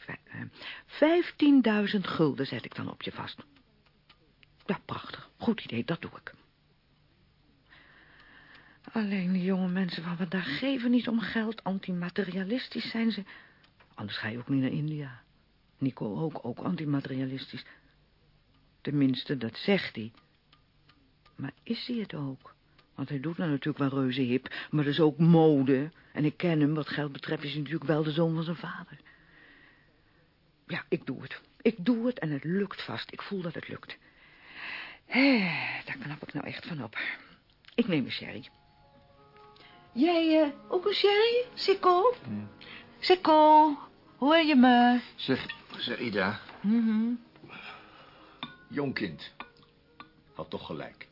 vijftienduizend gulden zet ik dan op je vast. Ja, prachtig. Goed idee, dat doe ik. Alleen die jonge mensen van vandaag geven niet om geld. Antimaterialistisch zijn ze. Anders ga je ook niet naar India. Nico ook, ook antimaterialistisch. Tenminste, dat zegt hij. Maar is hij het ook? Want hij doet nou natuurlijk wel reuze hip, maar dat is ook mode. En ik ken hem, wat geld betreft, is hij natuurlijk wel de zoon van zijn vader. Ja, ik doe het. Ik doe het en het lukt vast. Ik voel dat het lukt. Hé, daar knap ik nou echt van op. Ik neem een sherry. Jij uh, ook een sherry, Sikko? Hmm. Sikko, hoor je me? Zeg, zeg Ida. Mm Jong kind. Had toch gelijk.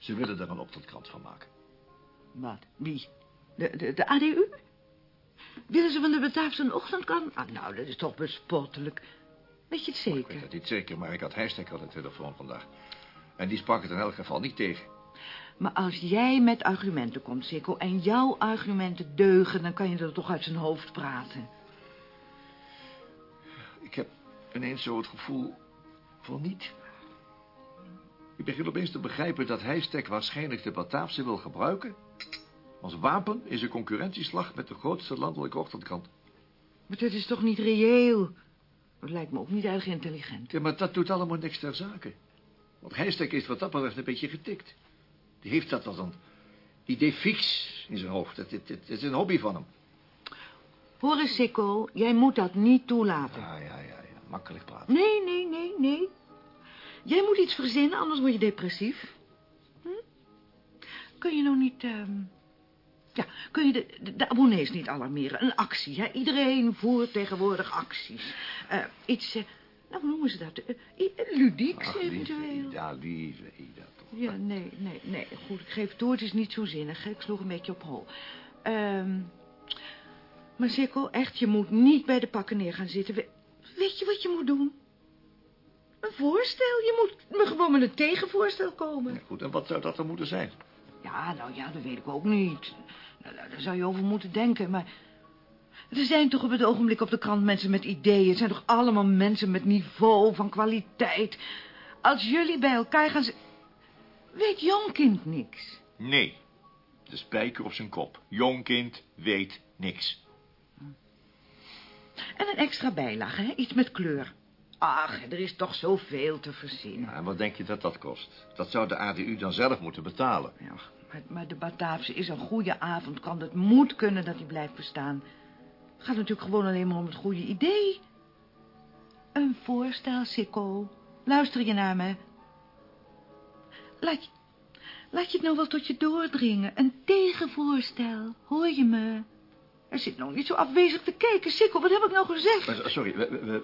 Ze willen er een ochtendkrant van maken. Wat? Wie? De, de, de ADU? Willen ze van de Bataafse een ochtendkrant? Ah, nou, dat is toch bespottelijk. Weet je het zeker? Ik weet het niet zeker, maar ik had Heijstek aan de telefoon vandaag. En die sprak het in elk geval niet tegen. Maar als jij met argumenten komt, Sikko, en jouw argumenten deugen... dan kan je er toch uit zijn hoofd praten. Ik heb ineens zo het gevoel van niet. Ik begin opeens te begrijpen dat Heijstek waarschijnlijk de Bataafse wil gebruiken... als wapen in zijn concurrentieslag met de grootste landelijke ochtendkrant. Maar dat is toch niet reëel? Dat lijkt me ook niet erg intelligent. Ja, maar dat doet allemaal niks ter zake. Want Heijstek is wat dat betreft een beetje getikt. Die heeft dat als een idee fix in zijn hoofd. Het, het, het, is een hobby van hem. Hoor eens, Sikko, jij moet dat niet toelaten. Ja, ja, ja, ja. makkelijk praten. Nee, nee, nee, nee. Jij moet iets verzinnen, anders word je depressief. Hm? Kun je nou niet... Um... Ja, kun je de, de, de, abonnees niet alarmeren? Een actie, hè? Iedereen voert tegenwoordig acties. Uh, iets... Uh, nou, hoe noemen ze dat? Uh, ludieks Ach, eventueel. Ja, lieve Ida. Ja, nee, nee, nee. Goed, ik geef toe, het is niet zo zinnig. Ik sloeg een beetje op hol. Um, maar Sikko, echt, je moet niet bij de pakken neer gaan zitten. weet je wat je moet doen? Een voorstel. Je moet me gewoon met een tegenvoorstel komen. Ja, goed, en wat zou dat dan moeten zijn? Ja, nou ja, dat weet ik ook niet. Nou, daar zou je over moeten denken, maar... Er zijn toch op het ogenblik op de krant mensen met ideeën. Het zijn toch allemaal mensen met niveau, van kwaliteit. Als jullie bij elkaar gaan... Weet Jonkind niks? Nee. De spijker op zijn kop. Jonkind weet niks. En een extra bijlage, hè? Iets met kleur. Ach, er is toch zoveel te verzinnen. en wat denk je dat dat kost? Dat zou de ADU dan zelf moeten betalen. Ja, maar, maar de Bataafse is een goede avond. Kan het moet kunnen dat hij blijft bestaan. Het gaat natuurlijk gewoon alleen maar om het goede idee. Een voorstel, Sikko. Luister je naar me? Laat je, laat je het nou wel tot je doordringen. Een tegenvoorstel, hoor je me? Er zit nog niet zo afwezig te kijken. Sikkel, wat heb ik nou gezegd? Sorry, we, we,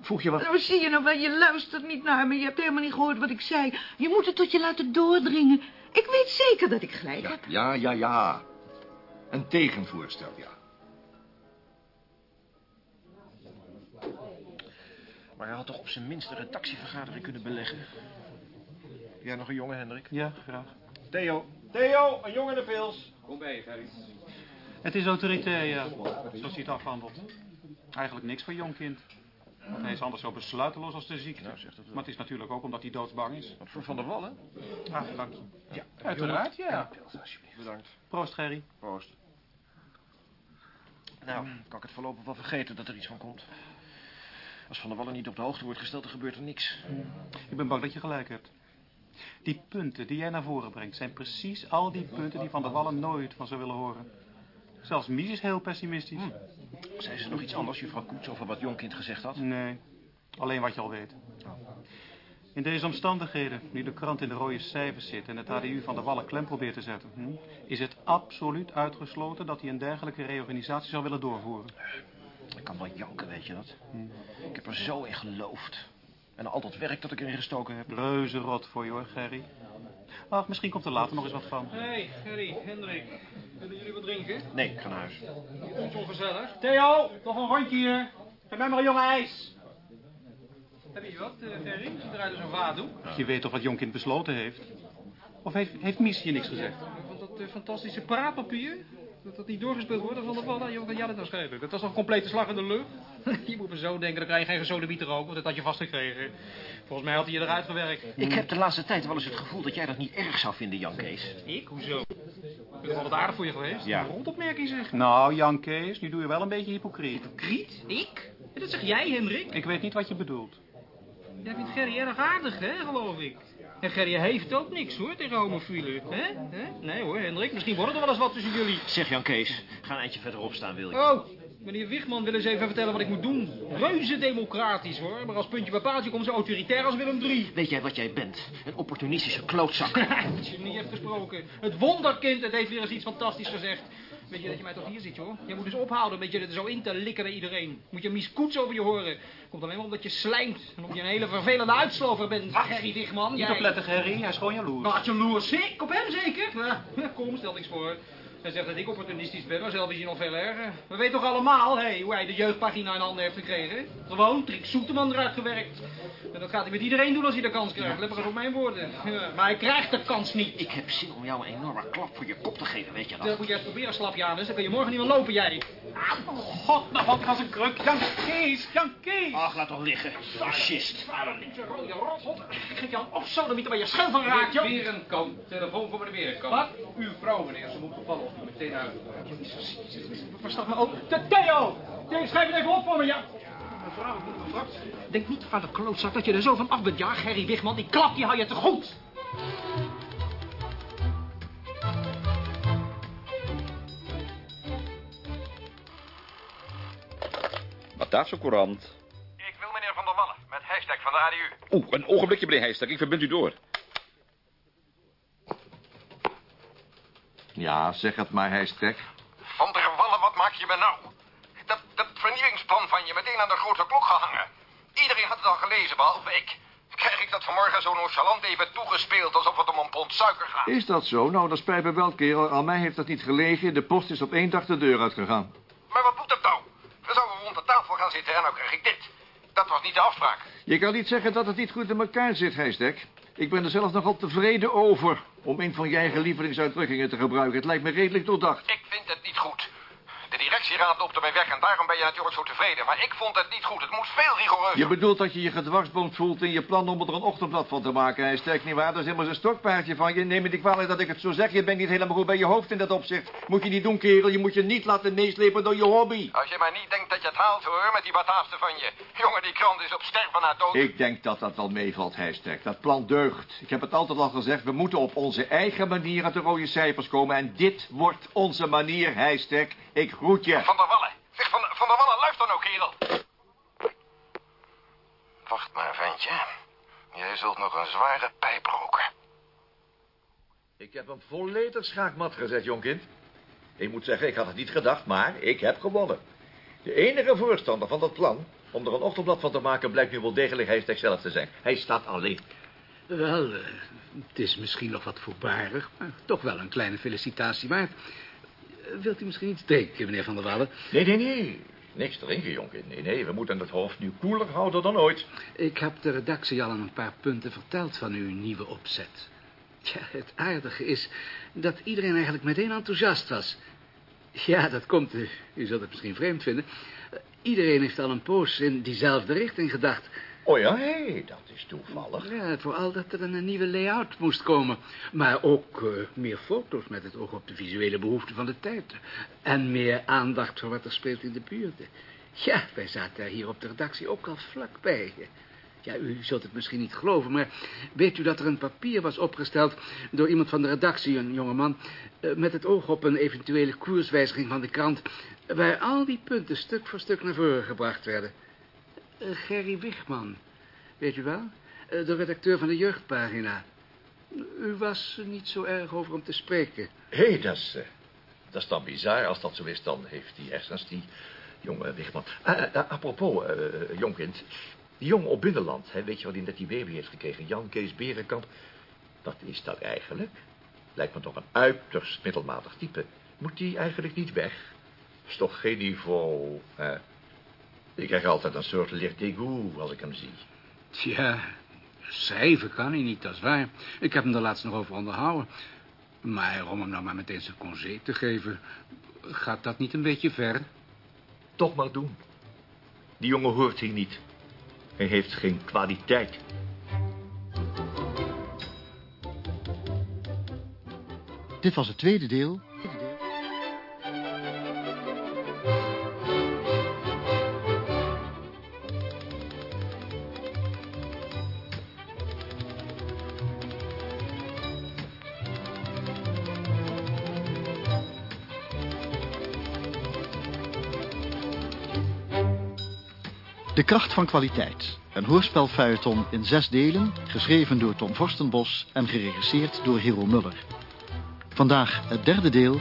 vroeg je wat... Nou, zie je nou wel, je luistert niet naar me. Je hebt helemaal niet gehoord wat ik zei. Je moet het tot je laten doordringen. Ik weet zeker dat ik gelijk ja, heb. Ja, ja, ja. Een tegenvoorstel, ja. Maar hij had toch op zijn minst een redactievergadering kunnen beleggen. Jij nog een jongen, Hendrik? Ja, graag. Theo, Theo, een jongen de pils. Kom bij je, Ferry. Het is autoritair, ja. Zoals hij het afhandelt. Eigenlijk niks voor jong kind. Hij is anders zo besluiteloos als de ziekte. Nou, zegt het wel. Maar het is natuurlijk ook omdat hij doodsbang is. Wat voor Van der Wallen? Ah, dank je. Ja, Uiteraard, ja. Pils, alsjeblieft. Bedankt. Proost, Gerry. Proost. Nou, kan ik het voorlopig wel vergeten dat er iets van komt. Als Van der Wallen niet op de hoogte wordt gesteld, dan gebeurt er niks. Ik ben bang dat je gelijk hebt. Die punten die jij naar voren brengt... zijn precies al die punten die Van der Wallen nooit van zou willen horen. Zelfs Mies is heel pessimistisch. Zei ze nog iets anders, juffrouw Koets, over wat Jonkind gezegd had? Nee, alleen wat je al weet. In deze omstandigheden, nu de krant in de rode cijfers zit... en het HDU van der Wallen klem probeert te zetten... hm, is het absoluut uitgesloten dat hij een dergelijke reorganisatie zou willen doorvoeren. Ik kan wel janken, weet je dat? Ik heb er zo in geloofd. En al dat werk dat ik erin gestoken heb. Reuze rot voor je hoor, Gerry. Ach, misschien komt er later nog eens wat van. Hé, hey, Gerry, Hendrik. Willen jullie wat drinken? Nee, ik ga naar huis. Niet ongezellig. Theo, nog een rondje hier. Geef mij maar een jonge ijs. Heb je wat, eh, Gerry? Ziet eruit als een. Je weet toch wat Jonkind besloten heeft? Of heeft, heeft Mies je niks gezegd? Van dat eh, fantastische praatpapier. Dat dat niet doorgespeeld wordt van de vallen. Joh, ja, dat was schrijven. Dat was nog een complete slag in de lucht. je moet me zo denken, dan krijg je geen gesodemieter ook. Want dat had je vastgekregen. Volgens mij had hij je eruit gewerkt. Ik heb de laatste tijd wel eens het gevoel dat jij dat niet erg zou vinden, Jan Kees. Ik? Hoezo? Ik ben wel wat aardig voor je geweest. Ja. Een rondopmerking zeg. Nou, Jan Kees, nu doe je wel een beetje hypocriet. Kriet? Ik? Dat zeg jij, Hendrik. Ik weet niet wat je bedoelt. Jij vindt Gerry erg aardig, hè, geloof ik. En Gerry heeft ook niks, hoor, tegen homofielen. Hè? Hè? Nee hoor, Hendrik. Misschien wordt er wel eens wat tussen jullie. Zeg Jan Kees, ga een eindje verderop staan, wil je? Oh, meneer Wichman wil eens even vertellen wat ik moet doen. Reuze democratisch, hoor. Maar als puntje bij paaltje komt ze autoritair als Willem III. Weet jij wat jij bent? Een opportunistische klootzak. Dat je niet hebt gesproken. Het wonderkind, het heeft weer eens iets fantastisch gezegd. Weet je dat je mij toch hier zit, joh? Je moet dus ophouden met je er zo in te likken bij iedereen. Moet je Mies Koets over je horen. Komt alleen maar omdat je slijmt. En omdat je een hele vervelende uitslover bent. Gerry Wichman, Niet jij... opletten, Gerry. Hij is gewoon jaloers. Wat jaloers ik? Op hem zeker? Ja, kom, stel niks voor. Hij zegt dat ik opportunistisch ben, maar zelf is hij nog veel erger. We weten toch allemaal, hé, hoe hij de jeugdpagina in handen heeft gekregen? Gewoon, Triek Soeteman eruit gewerkt. En dat gaat hij met iedereen doen als hij de kans krijgt. Let maar op mijn woorden. Ja, maar hij krijgt de kans niet. Ik heb zin om jou een enorme klap voor je kop te geven, weet je Dat dat? moet je eens proberen, slapjanus. Dan kun je morgen niet meer lopen, jij. God, nou ik als een kruk. Jan Kees, Jan Kees. Ach, laat toch liggen. Fascist. Lieve rode rothond. Ik geef jou een opzodemieter waar je schil van raakt, joh. Berenkamp. Telefoon voor meneer Berenkamp. Wat? Uw vrouw, meneer. Ze moet gevallen meteen uit. Verstaat me ook. De Theo! Theo, schrijf het even op voor me, ja. Mevrouw, mevrouw. Denk niet, vader klootzak, dat je er zo van af bent. Ja, Gerry Wigman, die klap die hou je te goed. Bataafse-courant. Ik wil meneer Van der Wallen met hashtag van de ADU. Oeh, een ogenblikje, meneer Heijstek. Ik verbind u door. Ja, zeg het maar, Heijstek. Van der Wallen, wat maak je me nou? Dat, dat vernieuwingsplan van je meteen aan de grote klok gehangen. Iedereen had het al gelezen, behalve ik. Krijg ik dat vanmorgen zo nonchalant even toegespeeld... alsof het om een pond suiker gaat? Is dat zo? Nou, dat spijt me wel, kerel. Aan mij heeft dat niet gelegen. De post is op één dag de deur uitgegaan. Maar wat moet dat nou? We zouden rond de tafel gaan zitten en nou krijg ik dit. Dat was niet de afspraak. Je kan niet zeggen dat het niet goed in elkaar zit, Heijstek. Ik ben er zelf nogal tevreden over... om een van je eigen lievelingsuitdrukkingen te gebruiken. Het lijkt me redelijk doordacht. Ik vind het niet goed. De directieraad loopt ermee weg en daarom ben je natuurlijk zo tevreden. Maar ik vond het niet goed. Het moet veel rigoureuzer. Je bedoelt dat je je gedwarsboomd voelt in je plan om er een ochtendblad van te maken. Hij sterk niet waar, dat is helemaal een stokpaardje van je. Neem me niet kwalijk dat ik het zo zeg. Je bent niet helemaal goed bij je hoofd in dat opzicht. Moet je niet doen, kerel. Je moet je niet laten meeslepen door je hobby. Als je maar niet denkt dat je het haalt hoor, met die bataafste van je. Jongen, die krant is op sterven na dood. Ik denk dat dat wel meevalt, Heijstek. Dat plan deugt. Ik heb het altijd al gezegd. We moeten op onze eigen manier uit de rode cijfers komen. En dit wordt onze manier, Heijstek. Ik groet je. Van der Wallen. Van, der Wallen, luister nou, kerel. Wacht maar, ventje. Jij zult nog een zware pijp roken. Ik heb hem volledig schaakmat gezet, jonkind. Ik moet zeggen, ik had het niet gedacht, maar ik heb gewonnen. De enige voorstander van dat plan om er een ochtendblad van te maken... blijkt nu wel degelijk Heijstek zelf te zijn. Hij staat alleen. Wel, eh, het is misschien nog wat voorbarig, maar toch wel een kleine felicitatie waard. Wilt u misschien iets drinken, meneer Van der Wallen? Nee, nee, nee. Niks drinken, jongen. Nee, nee, we moeten het hoofd nu koeler houden dan ooit. Ik heb de redactie al een paar punten verteld van uw nieuwe opzet. Ja, het aardige is dat iedereen eigenlijk meteen enthousiast was. Ja, dat komt, u, u zult het misschien vreemd vinden. Iedereen heeft al een poos in diezelfde richting gedacht. Oh ja, hé, dat is toevallig. Ja, vooral dat er een nieuwe layout moest komen. Maar ook eh, meer foto's met het oog op de visuele behoeften van de tijd. En meer aandacht voor wat er speelt in de buurten. Ja, wij zaten hier op de redactie ook al vlakbij. Ja, u zult het misschien niet geloven, maar weet u dat er een papier was opgesteld door iemand van de redactie, een jongeman, eh, met het oog op een eventuele koerswijziging van de krant, waar al die punten stuk voor stuk naar voren gebracht werden. Eh, Gerry Wigman, weet u wel? Eh, de redacteur van de jeugdpagina. U was niet zo erg over hem te spreken. Hé, dat is... eh, dat is dan bizar. Als dat zo is, dan heeft hij hersens, die jonge Wigman. Ah, ah, apropos, eh jongkind. Die jongen op binnenland, hè, weet je wat die net die baby heeft gekregen? Jan Kees Berenkamp. Wat is dat eigenlijk? Lijkt me toch een uiterst middelmatig type. Moet die eigenlijk niet weg? Is toch geen niveau? Ik krijg altijd een soort licht dégoût als ik hem zie. Tja, schrijven kan hij niet, dat is waar. Ik heb hem er laatst nog over onderhouden. Maar om hem nou maar meteen zijn congé te geven... gaat dat niet een beetje ver? Toch maar doen. Die jongen hoort hier niet. Hij heeft geen kwaliteit. Dit was het tweede deel. De kracht van kwaliteit. Een hoorspelfeuilleton in zes delen, geschreven door Tom Vorstenbos en geregisseerd door Hero Muller. Vandaag het derde deel,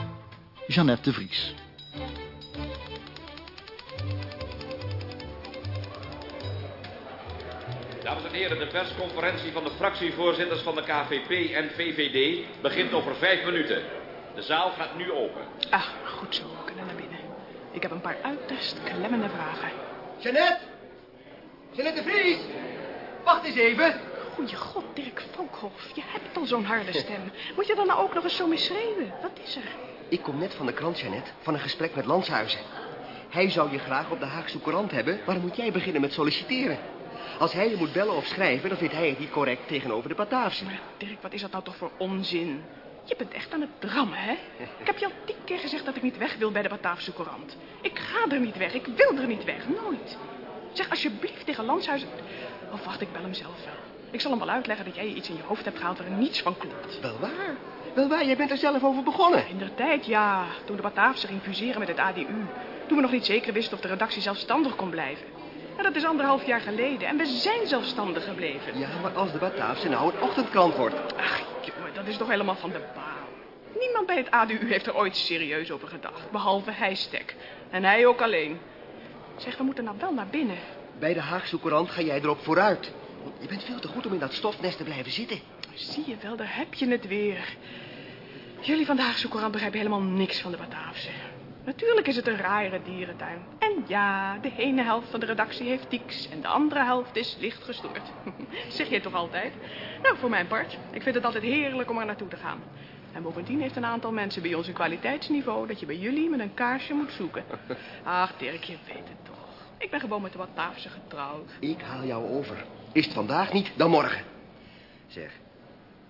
Jeannette de Vries. Dames en heren, de persconferentie van de fractievoorzitters van de KVP en VVD begint over vijf minuten. De zaal gaat nu open. Ah, goed zo. We kunnen naar binnen. Ik heb een paar uiterst klemmende vragen. Jeannette! De Vries! Wacht eens even. Goeie god, Dirk Valkhoff. Je hebt al zo'n harde stem. Moet je dan nou ook nog eens zo mee schreeuwen? Wat is er? Ik kom net van de krant, Jeannette, van een gesprek met Lanshuizen. Hij zou je graag op de Haagse Courant hebben, maar dan moet jij beginnen met solliciteren. Als hij je moet bellen of schrijven, dan vindt hij het niet correct tegenover de Bataafse. Maar Dirk, wat is dat nou toch voor onzin? Je bent echt aan het drammen, hè? Ik heb je al tien keer gezegd dat ik niet weg wil bij de Bataafse Courant. Ik ga er niet weg. Ik wil er niet weg. Nooit. Zeg alsjeblieft tegen Lanshuizen... Of wacht, ik bel hem zelf wel. Ik zal hem wel uitleggen dat jij iets in je hoofd hebt gehaald waar niets van klopt. Wel waar. Wel waar, jij bent er zelf over begonnen. In de tijd, ja. Toen de Bataafse ging fuseren met het ADU. Toen we nog niet zeker wisten of de redactie zelfstandig kon blijven. En dat is anderhalf jaar geleden. En we zijn zelfstandig gebleven. Ja, maar als de Bataafse nou een ochtendkrant wordt. Ach, jongen, dat is toch helemaal van de baan. Niemand bij het ADU heeft er ooit serieus over gedacht. Behalve Hijstek. En hij ook alleen. Zeg, we moeten nou wel naar binnen. Bij de Haagse Courant ga jij erop vooruit. Je bent veel te goed om in dat stofnest te blijven zitten. Zie je wel, daar heb je het weer. Jullie van de Haagse Courant begrijpen helemaal niks van de Bataafse. Natuurlijk is het een rare dierentuin. En ja, de ene helft van de redactie heeft tics en de andere helft is licht gestoord. zeg je toch altijd? Nou, voor mijn part. Ik vind het altijd heerlijk om er naartoe te gaan. En bovendien heeft een aantal mensen bij ons een kwaliteitsniveau... dat je bij jullie met een kaarsje moet zoeken. Ach, Dirk, je weet het. Ik ben gewoon met de Bataafse getrouwd. Ik haal jou over. Is het vandaag niet, dan morgen. Zeg,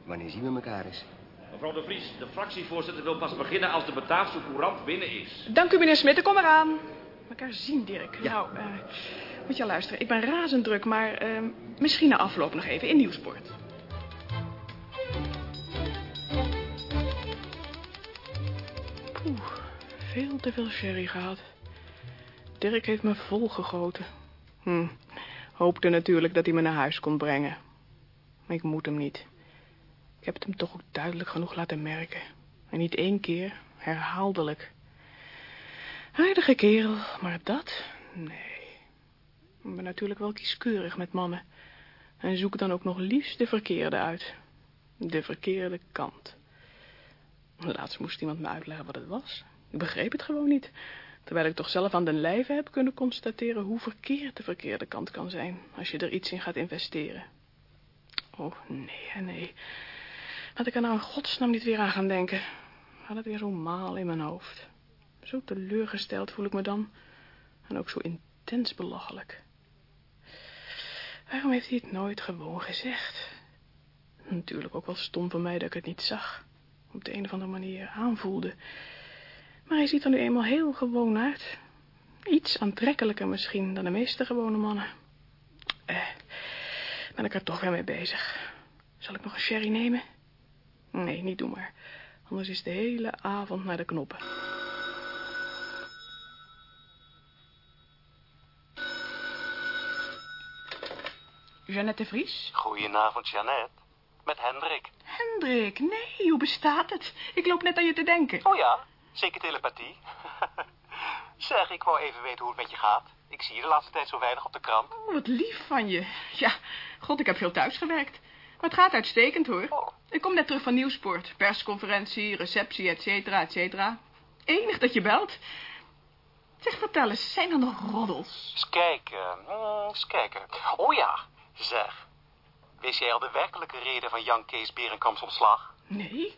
wanneer zien we elkaar eens? Mevrouw de Vries, de fractievoorzitter wil pas beginnen als de Bataafse courant binnen is. Dank u, meneer Smit. Kom eraan. Mekaar zien, Dirk. Nou, eh, moet je luisteren. Ik ben razend druk, maar eh, misschien na afloop nog even in Nieuwsport. Poeh, veel te veel sherry gehad. Dirk heeft me volgegoten. Hm, hoopte natuurlijk dat hij me naar huis kon brengen. Maar ik moet hem niet. Ik heb het hem toch ook duidelijk genoeg laten merken. En niet één keer, herhaaldelijk. Aardige kerel, maar dat? Nee. Ik ben natuurlijk wel kieskeurig met mannen. En zoek dan ook nog liefst de verkeerde uit. De verkeerde kant. Laatst moest iemand me uitleggen wat het was. Ik begreep het gewoon niet. Terwijl ik toch zelf aan den lijve heb kunnen constateren hoe verkeerd de verkeerde kant kan zijn als je er iets in gaat investeren. Oh, nee, nee. Had ik er nou in godsnaam niet weer aan gaan denken. Had het weer zo maal in mijn hoofd. Zo teleurgesteld voel ik me dan. En ook zo intens belachelijk. Waarom heeft hij het nooit gewoon gezegd? Natuurlijk ook wel stom van mij dat ik het niet zag. Op de een of andere manier aanvoelde. Maar hij ziet er nu eenmaal heel gewoon uit. Iets aantrekkelijker misschien dan de meeste gewone mannen. Eh, ben ik er toch weer mee bezig. Zal ik nog een sherry nemen? Nee, niet doen maar. Anders is de hele avond naar de knoppen. Jeannette Vries? Goedenavond, Jeannette. Met Hendrik. Hendrik, nee, hoe bestaat het? Ik loop net aan je te denken. Oh ja, zeker telepathie. zeg, ik wou even weten hoe het met je gaat. Ik zie je de laatste tijd zo weinig op de krant. Oh, wat lief van je. Ja, god, ik heb veel thuis gewerkt. Maar het gaat uitstekend, hoor. Oh. Ik kom net terug van Nieuwsport. Persconferentie, receptie, et cetera, et cetera. Enig dat je belt. Zeg, vertel eens, zijn er nog roddels? Eens kijken, hmm, eens kijken. Oh ja, zeg. Wist jij al de werkelijke reden van Jan Kees Berenkamps ontslag? Nee,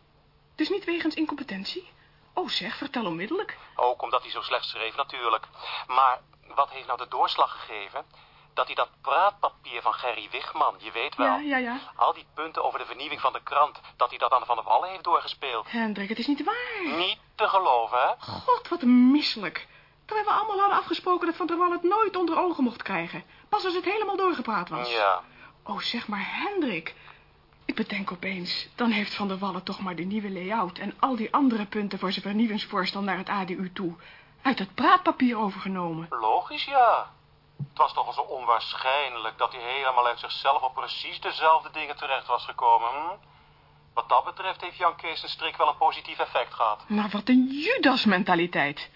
dus niet wegens incompetentie? Oh zeg, vertel onmiddellijk. Ook omdat hij zo slecht schreef natuurlijk. Maar wat heeft nou de doorslag gegeven? Dat hij dat praatpapier van Gerry Wigman, je weet wel. Ja, ja, ja. Al die punten over de vernieuwing van de krant, dat hij dat aan Van der Wallen heeft doorgespeeld. Hendrik, het is niet waar. Niet te geloven, hè? God, wat misselijk. Terwijl we allemaal hadden afgesproken dat Van der Wal het nooit onder ogen mocht krijgen. Pas als het helemaal doorgepraat was. Ja. Oh, zeg maar, Hendrik. Ik bedenk opeens, dan heeft Van der Wallen toch maar de nieuwe layout... en al die andere punten voor zijn vernieuwingsvoorstel naar het ADU toe... uit het praatpapier overgenomen. Logisch, ja. Het was toch al zo onwaarschijnlijk dat hij helemaal uit zichzelf op precies dezelfde dingen terecht was gekomen. Hm? Wat dat betreft heeft Jan Kees een strik wel een positief effect gehad. Maar wat een Judas-mentaliteit.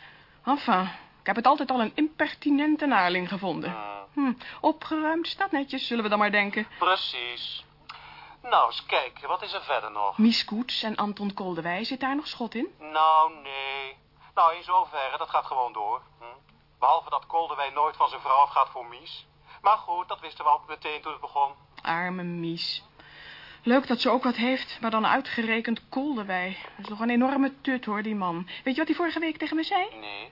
Enfin, ik heb het altijd al een impertinente naarling gevonden. Hm, opgeruimd staat netjes, zullen we dan maar denken. Precies. Nou, eens kijken, wat is er verder nog? Mies Koets en Anton Koldewij, zit daar nog schot in? Nou, nee. Nou, in zoverre, dat gaat gewoon door. Hm? Behalve dat Koldewij nooit van zijn vrouw afgaat voor Mies. Maar goed, dat wisten we al meteen toen het begon. Arme Mies. Leuk dat ze ook wat heeft, maar dan uitgerekend Koldewij. Dat is nog een enorme tut, hoor, die man. Weet je wat hij vorige week tegen me zei? Nee.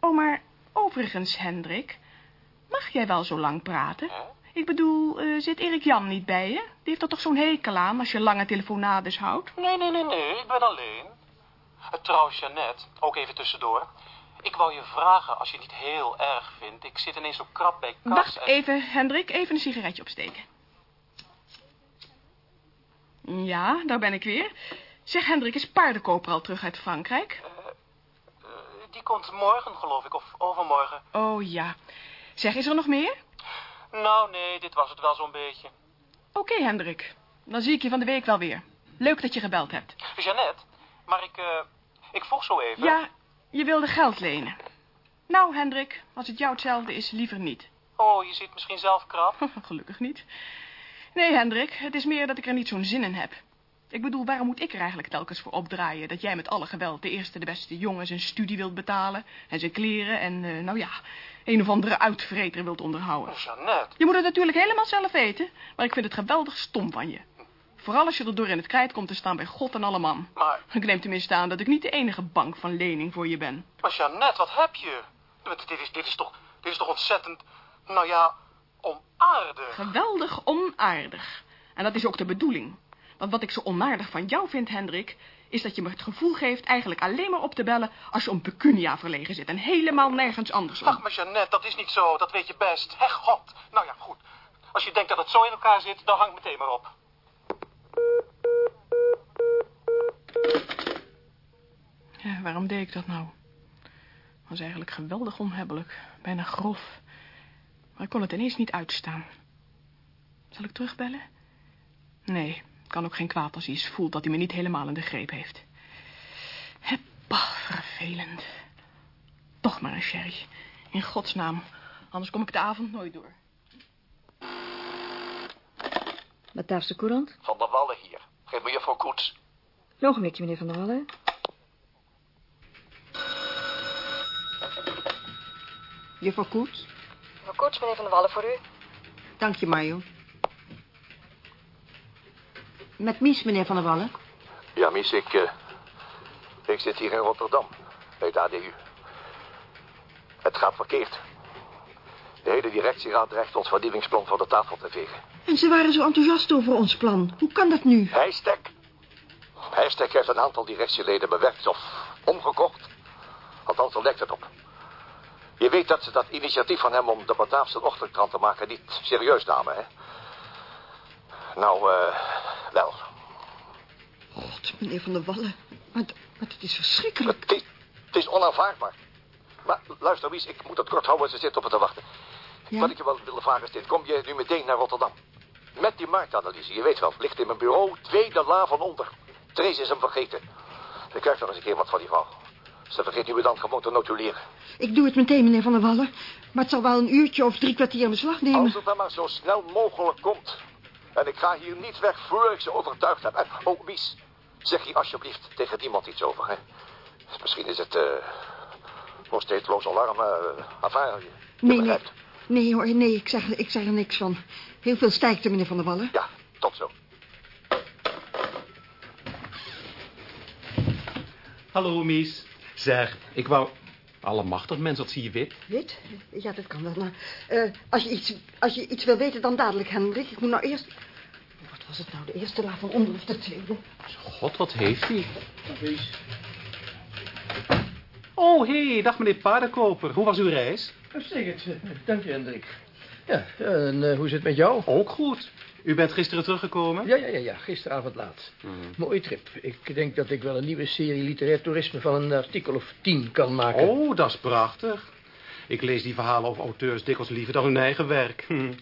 Oh, maar overigens, Hendrik. Mag jij wel zo lang praten? Ik bedoel, eh, zit Erik Jan niet bij je? Die heeft er toch zo'n hekel aan als je lange telefonades houdt? Nee, nee, nee, nee, ik ben alleen. Uh, trouwens, Jeannette, ook even tussendoor. Ik wou je vragen, als je het niet heel erg vindt. Ik zit ineens zo krap bij kas Wacht en- even, Hendrik. Even een sigaretje opsteken. Ja, daar ben ik weer. Zeg, Hendrik, is paardenkoper al terug uit Frankrijk? Die komt morgen, geloof ik, of overmorgen. Oh ja. Zeg, is er nog meer? Nou, nee, dit was het wel zo'n beetje. Oké, Hendrik. Dan zie ik je van de week wel weer. Leuk dat je gebeld hebt. Jeannette, maar ik, eh, ik vroeg zo even... Ja, je wilde geld lenen. Nou, Hendrik, als het jou hetzelfde is, liever niet. Oh, je zit misschien zelf krap. Gelukkig niet. Nee, Hendrik, het is meer dat ik er niet zo'n zin in heb. Ik bedoel, waarom moet ik er eigenlijk telkens voor opdraaien... dat jij met alle geweld de eerste de beste jongen zijn studie wilt betalen... en zijn kleren en, eh, nou ja, een of andere uitvreter wilt onderhouden. Jeannette. Je moet het natuurlijk helemaal zelf weten... maar ik vind het geweldig stom van je. Vooral als je er door in het krijt komt te staan bij God en alle man. Maar... Ik neem tenminste aan dat ik niet de enige bank van lening voor je ben. Maar Jeannette, wat heb je? Dit is, dit is, toch, dit is toch ontzettend, nou ja, onaardig. Geweldig onaardig. En dat is ook de bedoeling. Want wat ik zo onaardig van jou vind, Hendrik... is dat je me het gevoel geeft eigenlijk alleen maar op te bellen... als je om pecunia verlegen zit en helemaal nergens anders om. Ach, maar Jeannette, dat is niet zo, dat weet je best. Hé, god. Nou ja, goed. Als je denkt dat het zo in elkaar zit, dan hang meteen maar op. Ja, waarom deed ik dat nou? was eigenlijk geweldig onhebbelijk. Bijna grof. Maar ik kon het ineens niet uitstaan. Zal ik terugbellen? Nee, kan ook geen kwaad als hij eens voelt dat hij me niet helemaal in de greep heeft. Heppa, vervelend. Toch maar een sherry. In godsnaam. Anders kom ik de avond nooit door. Bataafse Courant? Van der Wallen hier. Geef me je voor Koets. Een beetje, meneer Van der Wallen. Juffrouw Koets? Mevrouw Koets, meneer Van der Wallen, voor u. Dank je, Mario. Met Mies, meneer Van der Wallen. Ja, Mies, ik, eh, ik zit hier in Rotterdam, bij het ADU. Het gaat verkeerd. De hele directieraad dreigt ons vernieuwingsplan van de tafel te vegen. En ze waren zo enthousiast over ons plan. Hoe kan dat nu? Heistek. Heistek heeft een aantal directieleden bewerkt of omgekocht. Althans, er lijkt het op. Je weet dat ze dat initiatief van hem om de Bataafse ochtendkrant te maken niet serieus namen, hè? Nou, eh, wel. God, meneer Van der Wallen. Maar, maar het is verschrikkelijk. Het is, het is onaanvaardbaar. Maar luister, Wies, ik moet het kort houden. Ze zitten op het te wachten. Ja? Wat ik je wel wilde vragen is dit. Kom je nu meteen naar Rotterdam? Met die marktanalyse, je weet wel. Ligt in mijn bureau, tweede la van onder. Trace is hem vergeten. Ik krijg nog eens een keer wat van die vrouw. Ze vergeet nu dan gewoon te notuleren. Ik doe het meteen, meneer Van der Wallen. Maar het zal wel een uurtje of drie kwartier in beslag nemen. Als het dan maar zo snel mogelijk komt. En ik ga hier niet weg voor ik ze overtuigd heb. En, oh, Wies, zeg hier alsjeblieft tegen niemand iets over, hè. Misschien is het, eh... nog steeds loos alarm, eh... enfin, je- je Nee, nee. Nee hoor, nee, ik zeg, ik zeg er niks van. Heel veel sterkte, meneer Van der Wallen. Ja, tot zo. Hallo, Mies. Zeg, ik wou... Allemachtig, mens, wat zie je wit? Wit? Ja, dat kan wel. Maar eh, als, je iets, als je iets wil weten, dan dadelijk, Hendrik. Ik moet nou eerst... Wat was het nou, de eerste la van onder of de tweede? God, wat heeft hij? Oh, hé, hey, dag meneer Paardenkoper. Hoe was uw reis? Uitstekend, dank je, Hendrik. Ja, en eh, hoe zit het met jou? Ook goed. U bent gisteren teruggekomen? Ja, ja, ja, ja, gisteravond laat. Mooie trip. Ik denk dat ik wel een nieuwe serie literair toerisme van een artikel of tien kan maken. Oh, dat is prachtig. Ik lees die verhalen over auteurs dikwijls liever dan hun eigen werk. Hm.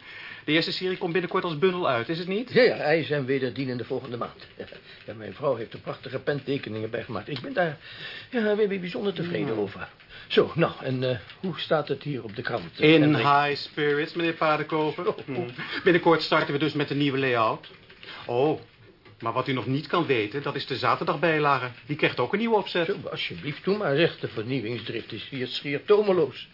De eerste serie komt binnenkort als bundel uit, is het niet? Ja, ja, hij zijn wederdienen de volgende maand. Ja, mijn vrouw heeft er prachtige pentekeningen bij gemaakt. Ik ben daar ja, weer weer bijzonder tevreden over. Zo, nou, en eh, hoe staat het hier op de krant? eh, In high spirits, meneer Paardenkoper. Hm. Binnenkort starten we dus met een nieuwe layout. Oh, maar wat u nog niet kan weten, dat is de zaterdagbijlage. Die krijgt ook een nieuwe opzet. Zo, alsjeblieft, doe maar zeg. De vernieuwingsdrift is hier schier tomeloos.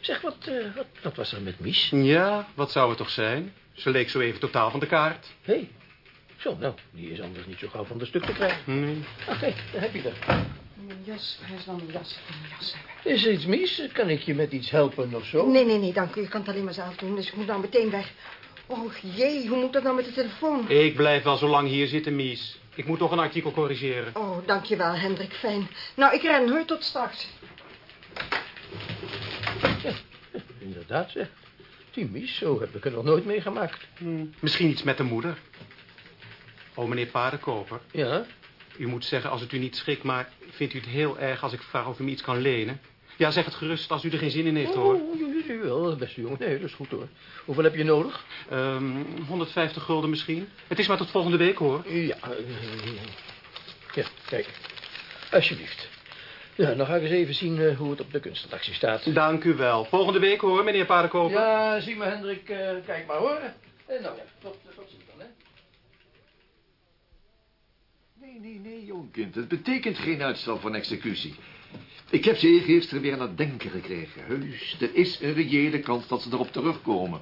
Zeg, wat, eh, wat, wat was er met Mies? Ja, wat zou het toch zijn? Ze leek zo even totaal van de kaart. Hé, hey. zo, nou, die is anders niet zo gauw van de stuk te krijgen. Nee. Ach, kijk, daar heb je er. Mijn jas, waar is dan mijn jas? Ik wil mijn jas hebben. Is er iets mis? Kan ik je met iets helpen of zo? Nee, nee, nee, dank u. Ik kan het alleen maar zelf doen, dus ik moet nou meteen weg. Oh jee, hoe moet dat nou met de telefoon? Ik blijf wel zo lang hier zitten, Mies. Ik moet nog een artikel corrigeren. Oh, dankjewel, Hendrik. Fijn. Nou, ik ren hoor. Tot straks. Inderdaad, zeg. Die Mies, zo heb ik er nog nooit meegemaakt. Hm, Misschien iets met de moeder. Oh, meneer Paardenkoper. Ja? U moet zeggen, als het u niet schikt, maar vindt u het heel erg als ik vraag of u me iets kan lenen? Ja, zeg het gerust als u er geen zin in heeft, hoor. Oh, jawel, beste jongen. Nee, dat is goed, hoor. Hoeveel heb je nodig? Ehm 150 gulden misschien. Het is maar tot volgende week, hoor. Ja, eh, ja, kijk. Alsjeblieft. Ja, dan ga ik eens even zien eh, hoe het op de kunstattractie staat. Dank u wel. Volgende week, hoor, meneer Paardenkoper. Ja, zie maar, Hendrik. eh, kijk maar, hoor. En nou ja, tot, tot ziens dan, hè. Nee, nee, nee, jong kind. Het betekent geen uitstel van executie. Ik heb ze eergisteren weer aan het denken gekregen. Heus, er is een reële kans dat ze erop terugkomen.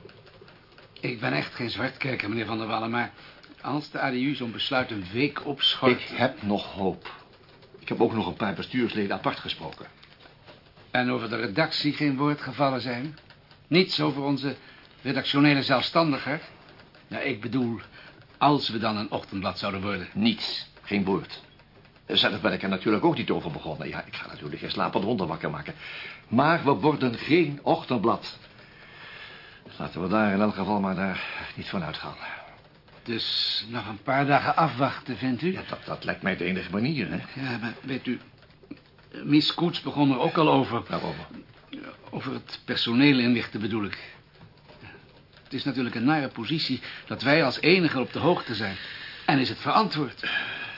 Ik ben echt geen zwartkijker, meneer Van der Wallen, maar als de ADU zo'n besluit een week opschort... Ik heb nog hoop. Ik heb ook nog een paar bestuursleden apart gesproken. En over de redactie geen woord gevallen zijn? Niets over onze redactionele zelfstandigheid? Nou, ik bedoel, als we dan een ochtendblad zouden worden. Niets. Geen woord. Zelf ben ik er natuurlijk ook niet over begonnen. Ja, ik ga natuurlijk geen slapende honden wakker maken. Maar we worden geen ochtendblad. Laten we daar in elk geval maar daar niet van uitgaan. Dus nog een paar dagen afwachten, vindt u? Ja, dat, dat lijkt mij de enige manier, hè? Ja, maar weet u... Miss Koets begon er ook al over. Waarover? Over het personeel inlichten bedoel ik. Het is natuurlijk een nare positie dat wij als enige op de hoogte zijn. En is het verantwoord?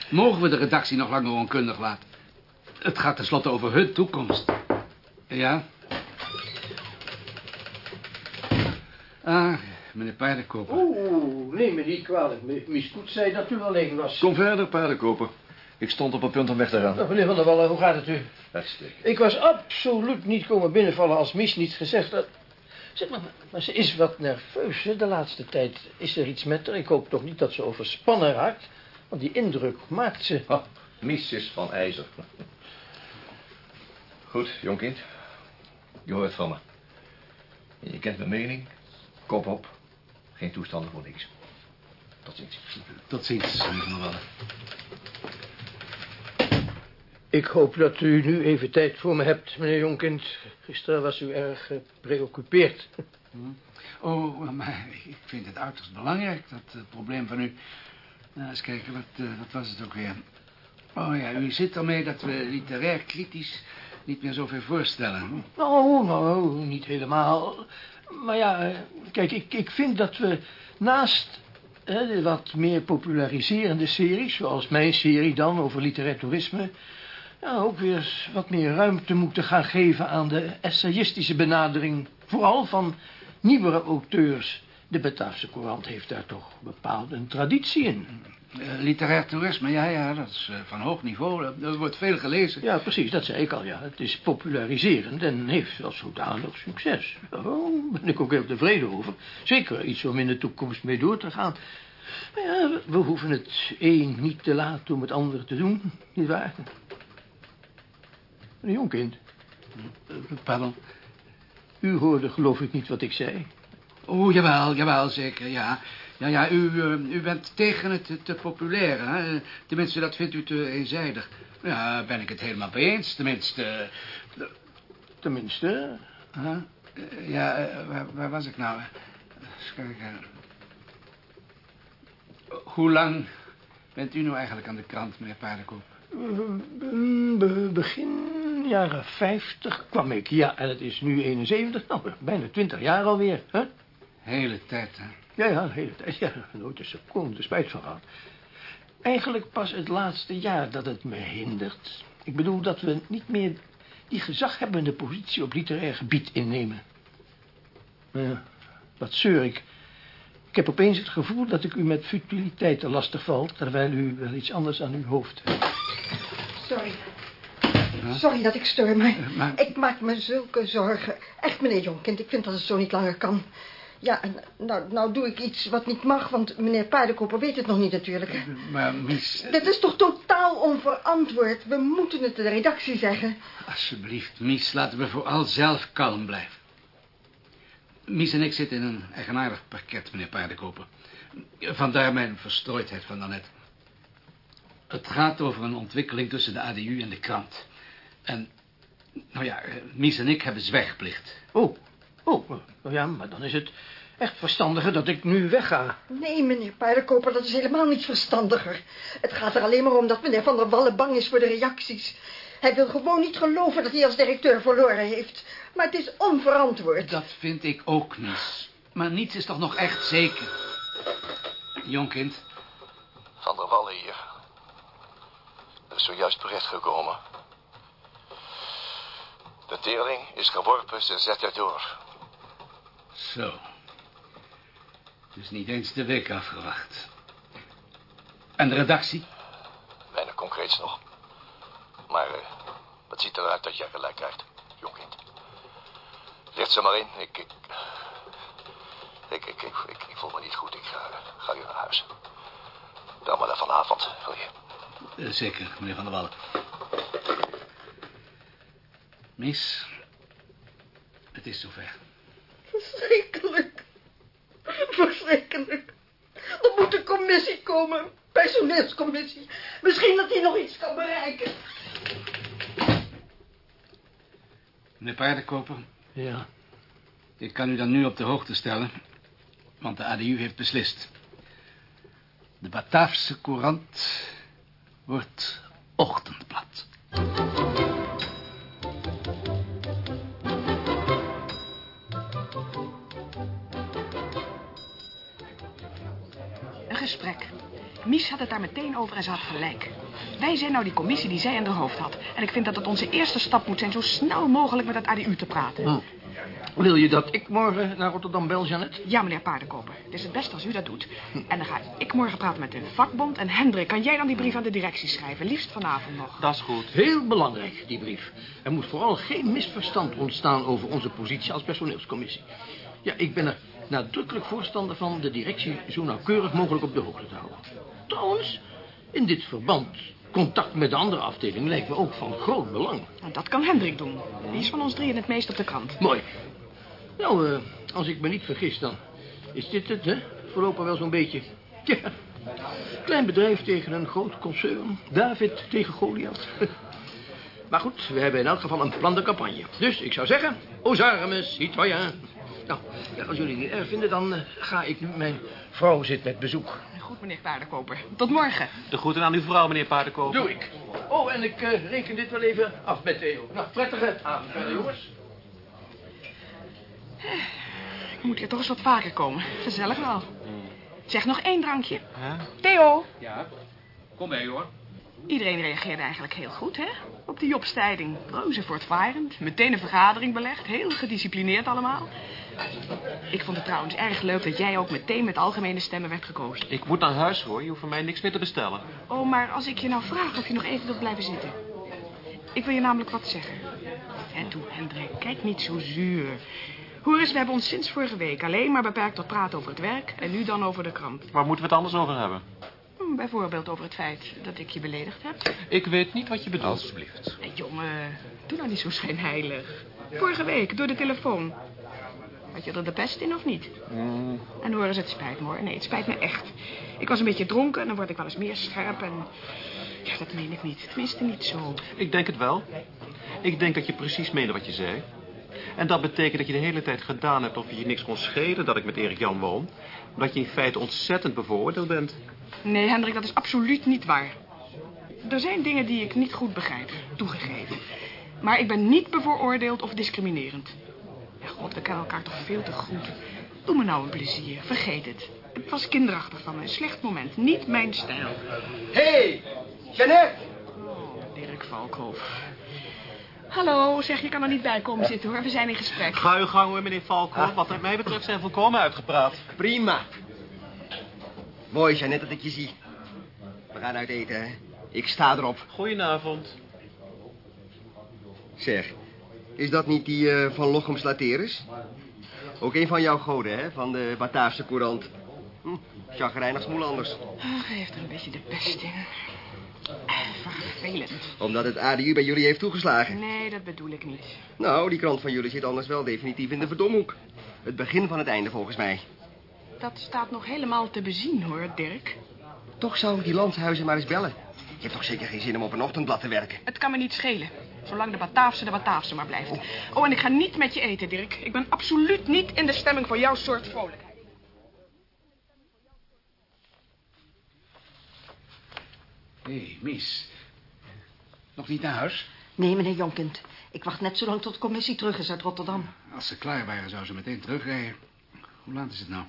Mogen we de redactie nog langer onkundig laten? Het gaat tenslotte over hun toekomst. Ja? Ah, meneer Paardenkoper. Oeh, neem me niet kwalijk. Mi- Mies Koets zei dat u alleen was. Kom verder, paardenkoper. Ik stond op het punt om weg te gaan. Nou, meneer Van der Wallen, hoe gaat het u? Uitstekend. Ik was absoluut niet komen binnenvallen als Mies niet gezegd had. Zeg maar, maar ze is wat nerveus hè, de laatste tijd. Is er iets met haar? Ik hoop toch niet dat ze overspannen raakt. Want die indruk maakt ze. Oh, is van ijzer. Goed, jongkind. Je hoort van me. Je kent mijn mening. Kop op. Geen toestanden voor niks. Tot ziens. Tot ziens, Wallen. Ik hoop dat u nu even tijd voor me hebt, meneer Jonkind. Gisteren was u erg gepreoccupeerd. Oh, maar ik vind het uiterst belangrijk, dat uh, probleem van u. Nou, eens kijken, wat, uh, wat was het ook weer? Oh ja, u zit ermee dat we literair kritisch niet meer zoveel voorstellen. Nou, nou, niet helemaal. Maar ja, eh, kijk, ik, ik vind dat we naast hè, wat meer populariserende series... zoals mijn serie dan over literair toerisme... Ook weer wat meer ruimte moeten gaan geven aan de essayistische benadering. Vooral van nieuwere auteurs. De Bataafse Courant heeft daar toch bepaald een traditie in. Uh, literair toerisme, ja, ja, dat is uh, van hoog niveau. Er wordt veel gelezen. Ja, precies, dat zei ik al, ja. Het is populariserend en heeft als zodanig succes. Daar oh, ben ik ook heel tevreden over. Zeker iets om in de toekomst mee door te gaan. Maar ja, we hoeven het een niet te laat om het ander te doen, nietwaar? Een jong kind. Pardon? U hoorde geloof ik niet wat ik zei. Oh, jawel, jawel, zeker, ja. Ja, ja, u, uh, u bent tegen het te populair, hè? Tenminste, dat vindt u te eenzijdig. Ja, ben ik het helemaal mee eens, tenminste. Uh, tenminste? Huh? Uh, ja, waar, waar, was ik nou? Kijken. Hoe lang bent u nou eigenlijk aan de krant, meneer Paardenkoop? Be begin jaren 50 kwam ik, ja, en het is nu 71, nou, bijna 20 jaar alweer, hè? Hele tijd, hè? Ja, ja, hele tijd, ja, nooit een seconde spijt van gehad. Eigenlijk pas het laatste jaar dat het me hindert. Ik bedoel dat we niet meer die gezaghebbende positie op literair gebied innemen. Ja, wat zeur ik. Ik heb opeens het gevoel dat ik u met futiliteiten lastig val... terwijl u wel iets anders aan uw hoofd hebt. Sorry. Sorry dat ik stoor, maar, maar, ik maak me zulke zorgen. Echt, meneer Jonkind, ik vind dat het zo niet langer kan. Ja, nou, nou doe ik iets wat niet mag, want meneer Paardenkoper weet het nog niet natuurlijk. Maar mis... Dit is toch totaal onverantwoord? We moeten het de redactie zeggen. Alsjeblieft, Mies, laten we vooral zelf kalm blijven. Mies en ik zitten in een eigenaardig pakket, meneer Paardenkoper. Vandaar mijn verstrooidheid van daarnet. Het gaat over een ontwikkeling tussen de ADU en de krant. En, nou ja, Mies en ik hebben zwijgplicht. Oh, oh, ja, maar dan is het echt verstandiger dat ik nu wegga. Nee, meneer Paardenkoper, dat is helemaal niet verstandiger. Het gaat er alleen maar om dat meneer Van der Wallen bang is voor de reacties. Hij wil gewoon niet geloven dat hij als directeur verloren heeft. Maar het is onverantwoord. Dat vind ik ook, Mies. Maar niets is toch nog echt zeker. Jongkind. Van der Wallen hier. Er is zojuist bericht gekomen. De teerling is geworpen, ze zet er door. Zo. Dus niet eens de week afgewacht. En de redactie? Weinig concreets nog. Maar uh, het ziet eruit dat jij gelijk krijgt, jongkind. Licht ze maar in. Ik ik, ik, ik, ik, ik, ik voel me niet goed. Ik ga, ga weer naar huis. Dan maar dan vanavond, wil je? Uh, zeker, meneer Van der Wallen. Mis, het is zover. Verschrikkelijk. Verschrikkelijk. Er moet een commissie komen. Een personeelscommissie. Misschien dat hij nog iets kan bereiken. Meneer Paardenkoper. Ja? Ik kan u dan nu op de hoogte stellen. Want de ADU heeft beslist. De Bataafse Courant wordt ochtendblad. Mies had het daar meteen over en ze had gelijk. Wij zijn nou die commissie die zij in haar hoofd had. En ik vind dat het onze eerste stap moet zijn zo snel mogelijk met het ADU te praten. Hm. Wil je dat ik morgen naar Rotterdam bel, Janet? Ja, meneer Paardenkoper. Het is het beste als u dat doet. En dan ga ik morgen praten met de vakbond. En Hendrik, kan jij dan die brief aan de directie schrijven? Liefst vanavond nog. Dat is goed. Heel belangrijk, die brief. Er moet vooral geen misverstand ontstaan over onze positie als personeelscommissie. Ja, ik ben er nadrukkelijk voorstander van de directie zo nauwkeurig mogelijk op de hoogte te houden. Trouwens, in dit verband, contact met de andere afdeling lijkt me ook van groot belang. Nou, dat kan Hendrik doen. Die is van ons drieën het meest op de krant. Mooi. Nou, eh, als ik me niet vergis, dan is dit het, hè? Voorlopig wel zo'n beetje. Ja, klein bedrijf tegen een groot concern. David tegen Goliath. Maar goed, we hebben in elk geval een plan de campagne. Dus ik zou zeggen, aux armes, citoyen. Nou, ja, als jullie het niet erg vinden, dan eh, ga ik nu. Mijn vrouw zit met bezoek. Goed, meneer Paardenkoper. Tot morgen. De groeten aan uw vrouw, meneer Paardenkoper. Doe ik. Oh, en ik eh, reken dit wel even af met Theo. Nou, prettige avond verder, jongens. Ik moet hier toch eens wat vaker komen. Gezellig wel. Zeg nog één drankje. Theo. Ja, kom mee hoor. Iedereen reageerde eigenlijk heel goed, hè? Op die opstijding. Reuze voortvarend. Meteen een vergadering belegd. Heel gedisciplineerd allemaal. Ik vond het trouwens erg leuk dat jij ook meteen met algemene stemmen werd gekozen. Ik moet naar huis, hoor. Je hoeft van mij niks meer te bestellen. Oh, maar als ik je nou vraag of je nog even wilt blijven zitten. Ik wil je namelijk wat zeggen. En toe, Hendrik, kijk niet zo zuur. Hoor eens, we hebben ons sinds vorige week alleen maar beperkt tot praten over het werk... en nu dan over de krant. Waar moeten we het anders over hebben? Hm, Bijvoorbeeld over het feit dat ik je beledigd heb. Ik weet niet wat je bedoelt. Alsjeblieft. Hé, jongen, doe nou niet zo schijnheilig. Vorige week, door de telefoon. Had je er de pest in of niet? Mm, En hoor eens, het spijt me hoor. Nee, het spijt me echt. Ik was een beetje dronken en dan word ik wel eens meer scherp en... Ja, dat meen ik niet. Tenminste niet zo. Ik denk het wel. Ik denk dat je precies meende wat je zei. En dat betekent dat je de hele tijd gedaan hebt of je je niks kon schelen dat ik met Erik Jan woon. Omdat je in feite ontzettend bevooroordeeld bent. Nee, Hendrik, dat is absoluut niet waar. Er zijn dingen die ik niet goed begrijp, toegegeven. Maar ik ben niet bevooroordeeld of discriminerend. Ja, god, we kennen elkaar toch veel te goed. Doe me nou een plezier, vergeet het. Het was kinderachtig van me, een slecht moment, niet mijn stijl. Hé, hey, Jeannette! Oh, Dirk Valkhoff. Hallo, zeg, je kan er niet bij komen zitten hoor, we zijn in gesprek. Ga uw gang hoor, meneer Valko. Wat het mij betreft zijn volkomen uitgepraat. Prima. Mooi, Jeannette, dat ik je zie. We gaan uit eten, hè? Ik sta erop. Goedenavond. Zeg, is dat niet die eh, van Lochems Lateris? Ook een van jouw goden, hè? Van de Bataafse Courant. Hm, chagrijnig smoel anders. Ach, hij heeft er een beetje de pest in. Eh, Vervelend. Omdat het ADU bij jullie heeft toegeslagen. Nee, dat bedoel ik niet. Nou, die krant van jullie zit anders wel definitief in de verdomhoek. Het begin van het einde, volgens mij. Dat staat nog helemaal te bezien hoor, Dirk. Toch zou ik die landshuizen maar eens bellen. Je hebt toch zeker geen zin om op een ochtendblad te werken? Het kan me niet schelen. Zolang de Bataafse de Bataafse maar blijft. Oh, en ik ga niet met je eten, Dirk. Ik ben absoluut niet in de stemming voor jouw soort vrolijkheid. Hé, hey, mis. Nog niet naar huis? Nee, meneer Jonkind. Ik wacht net zo lang tot de commissie terug is uit Rotterdam. Als ze klaar waren, zou ze meteen terugrijden. Hoe laat is het nou?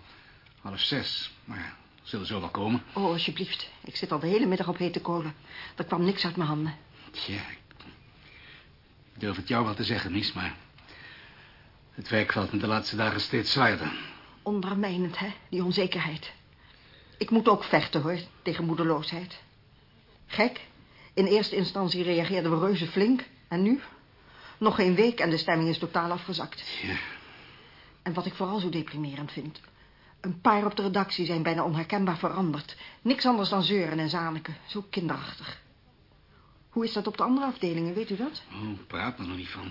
Half zes. Maar ja, zullen zo wel komen. Oh, alsjeblieft. Ik zit al de hele middag op hete kolen. Er kwam niks uit mijn handen. Tja, ik durf het jou wel te zeggen, mis, maar... Het werk valt me de laatste dagen steeds zwaarder. Ondermijnend, hè, die onzekerheid. Ik moet ook vechten, hoor, tegen moedeloosheid. Gek. In eerste instantie reageerden we reuze flink. En nu? Nog geen week en de stemming is totaal afgezakt. Ja. En wat ik vooral zo deprimerend vind... Een paar op de redactie zijn bijna onherkenbaar veranderd. Niks anders dan zeuren en zaniken. Zo kinderachtig. Hoe is dat op de andere afdelingen, weet u dat? Oh, praat er nog niet van.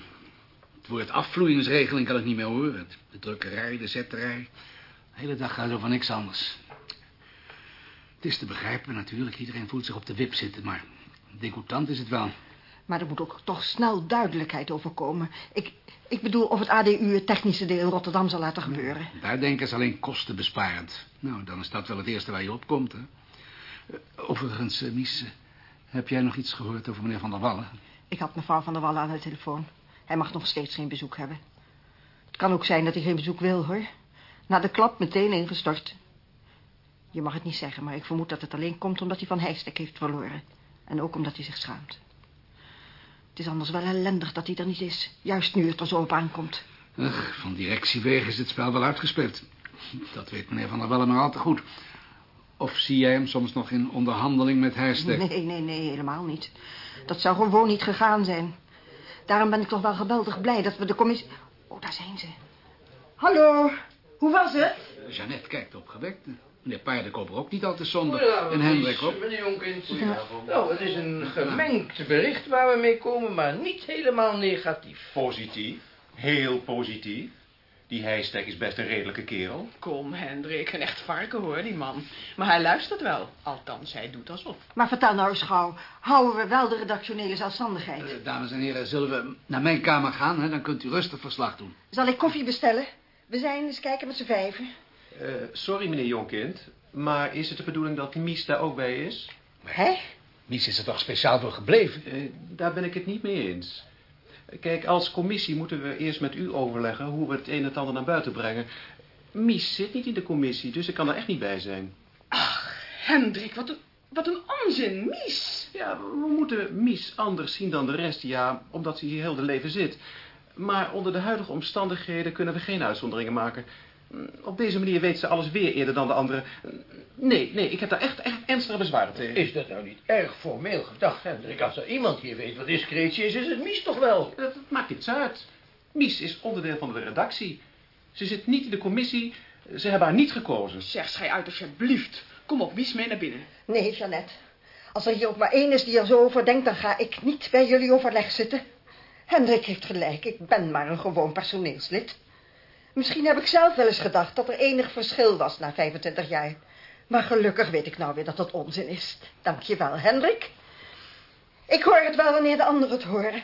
Het woord afvloeingsregeling kan ik niet meer horen. De drukkerij, de zetterij. De hele dag gaat over niks anders. Het is te begrijpen natuurlijk. Iedereen voelt zich op de wip zitten, maar degoutant is het wel. Maar er moet ook toch snel duidelijkheid over komen. Ik, ik bedoel of het ADU het technische deel in Rotterdam zal laten gebeuren. Daar denken ze alleen kostenbesparend. Nou, dan is dat wel het eerste waar je op komt, hè. Eh, Overigens, eh, Mies, eh, heb jij nog iets gehoord over meneer Van der Wallen? Ik had mevrouw van der Wallen aan de telefoon. Hij mag nog steeds geen bezoek hebben. Het kan ook zijn dat hij geen bezoek wil, hoor. Na de klap meteen ingestort. Je mag het niet zeggen, maar ik vermoed dat het alleen komt omdat hij van Heijstek heeft verloren. En ook omdat hij zich schaamt. Het is anders wel ellendig dat hij er niet is. Juist nu het er zo op aankomt. Ach, van directiewegen is het spel wel uitgespeeld. Dat weet meneer Van der Welle maar al te goed. Of zie jij hem soms nog in onderhandeling met Heijstek? Nee, nee, nee, helemaal niet. Dat zou gewoon niet gegaan zijn. Daarom ben ik toch wel geweldig blij dat we de commissie... Oh, daar zijn ze. Hallo, hoe was het? Jeannette kijkt opgewekt. Meneer Paardenkoper ook niet al te somber. en Hendrik ook. Meneer Jonkind. Nou, het is een gemengd bericht waar we mee komen, maar niet helemaal negatief. Positief. Heel positief. Die Heijstek is best een redelijke kerel. Kom, Hendrik, een echt varken hoor, die man. Maar hij luistert wel. Althans, hij doet alsof. Maar vertel nou eens gauw, houden we wel de redactionele zelfstandigheid? Eh, dames en heren, zullen we naar mijn kamer gaan? Hè? Dan kunt u rustig verslag doen. Zal ik koffie bestellen? We zijn eens kijken met z'n vijven. Eh, sorry, meneer Jonkind, maar is het de bedoeling dat Mies daar ook bij is? Hè? Mies is er toch speciaal voor gebleven? Eh, daar ben ik het niet mee eens. Kijk, als commissie moeten we eerst met u overleggen hoe we het een en het ander naar buiten brengen. Mies zit niet in de commissie, dus ik kan er echt niet bij zijn. Hendrik, wat een, wat een onzin, Mies. Ja, we moeten Mies anders zien dan de rest, ja, omdat ze hier heel de leven zit. Maar onder de huidige omstandigheden kunnen we geen uitzonderingen maken. Op deze manier weet ze alles weer eerder dan de anderen. Nee, nee, ik heb daar echt, echt ernstige bezwaren tegen. Is dat nou niet erg formeel gedacht, Hendrik? Als er iemand hier weet wat discretie is, is het Mies toch wel? Dat, dat maakt niets uit. Mies is onderdeel van de redactie. Ze zit niet in de commissie. Ze hebben haar niet gekozen. Zeg, schij uit alsjeblieft. Kom op, Mies mee naar binnen. Nee, Jeannette. Als er hier ook maar één is die er zo over denkt, dan ga ik niet bij jullie overleg zitten. Hendrik heeft gelijk, ik ben maar een gewoon personeelslid. Misschien heb ik zelf wel eens gedacht dat er enig verschil was na 25 jaar. Maar gelukkig weet ik nou weer dat dat onzin is. Dank je wel, Hendrik. Ik hoor het wel wanneer de anderen het horen.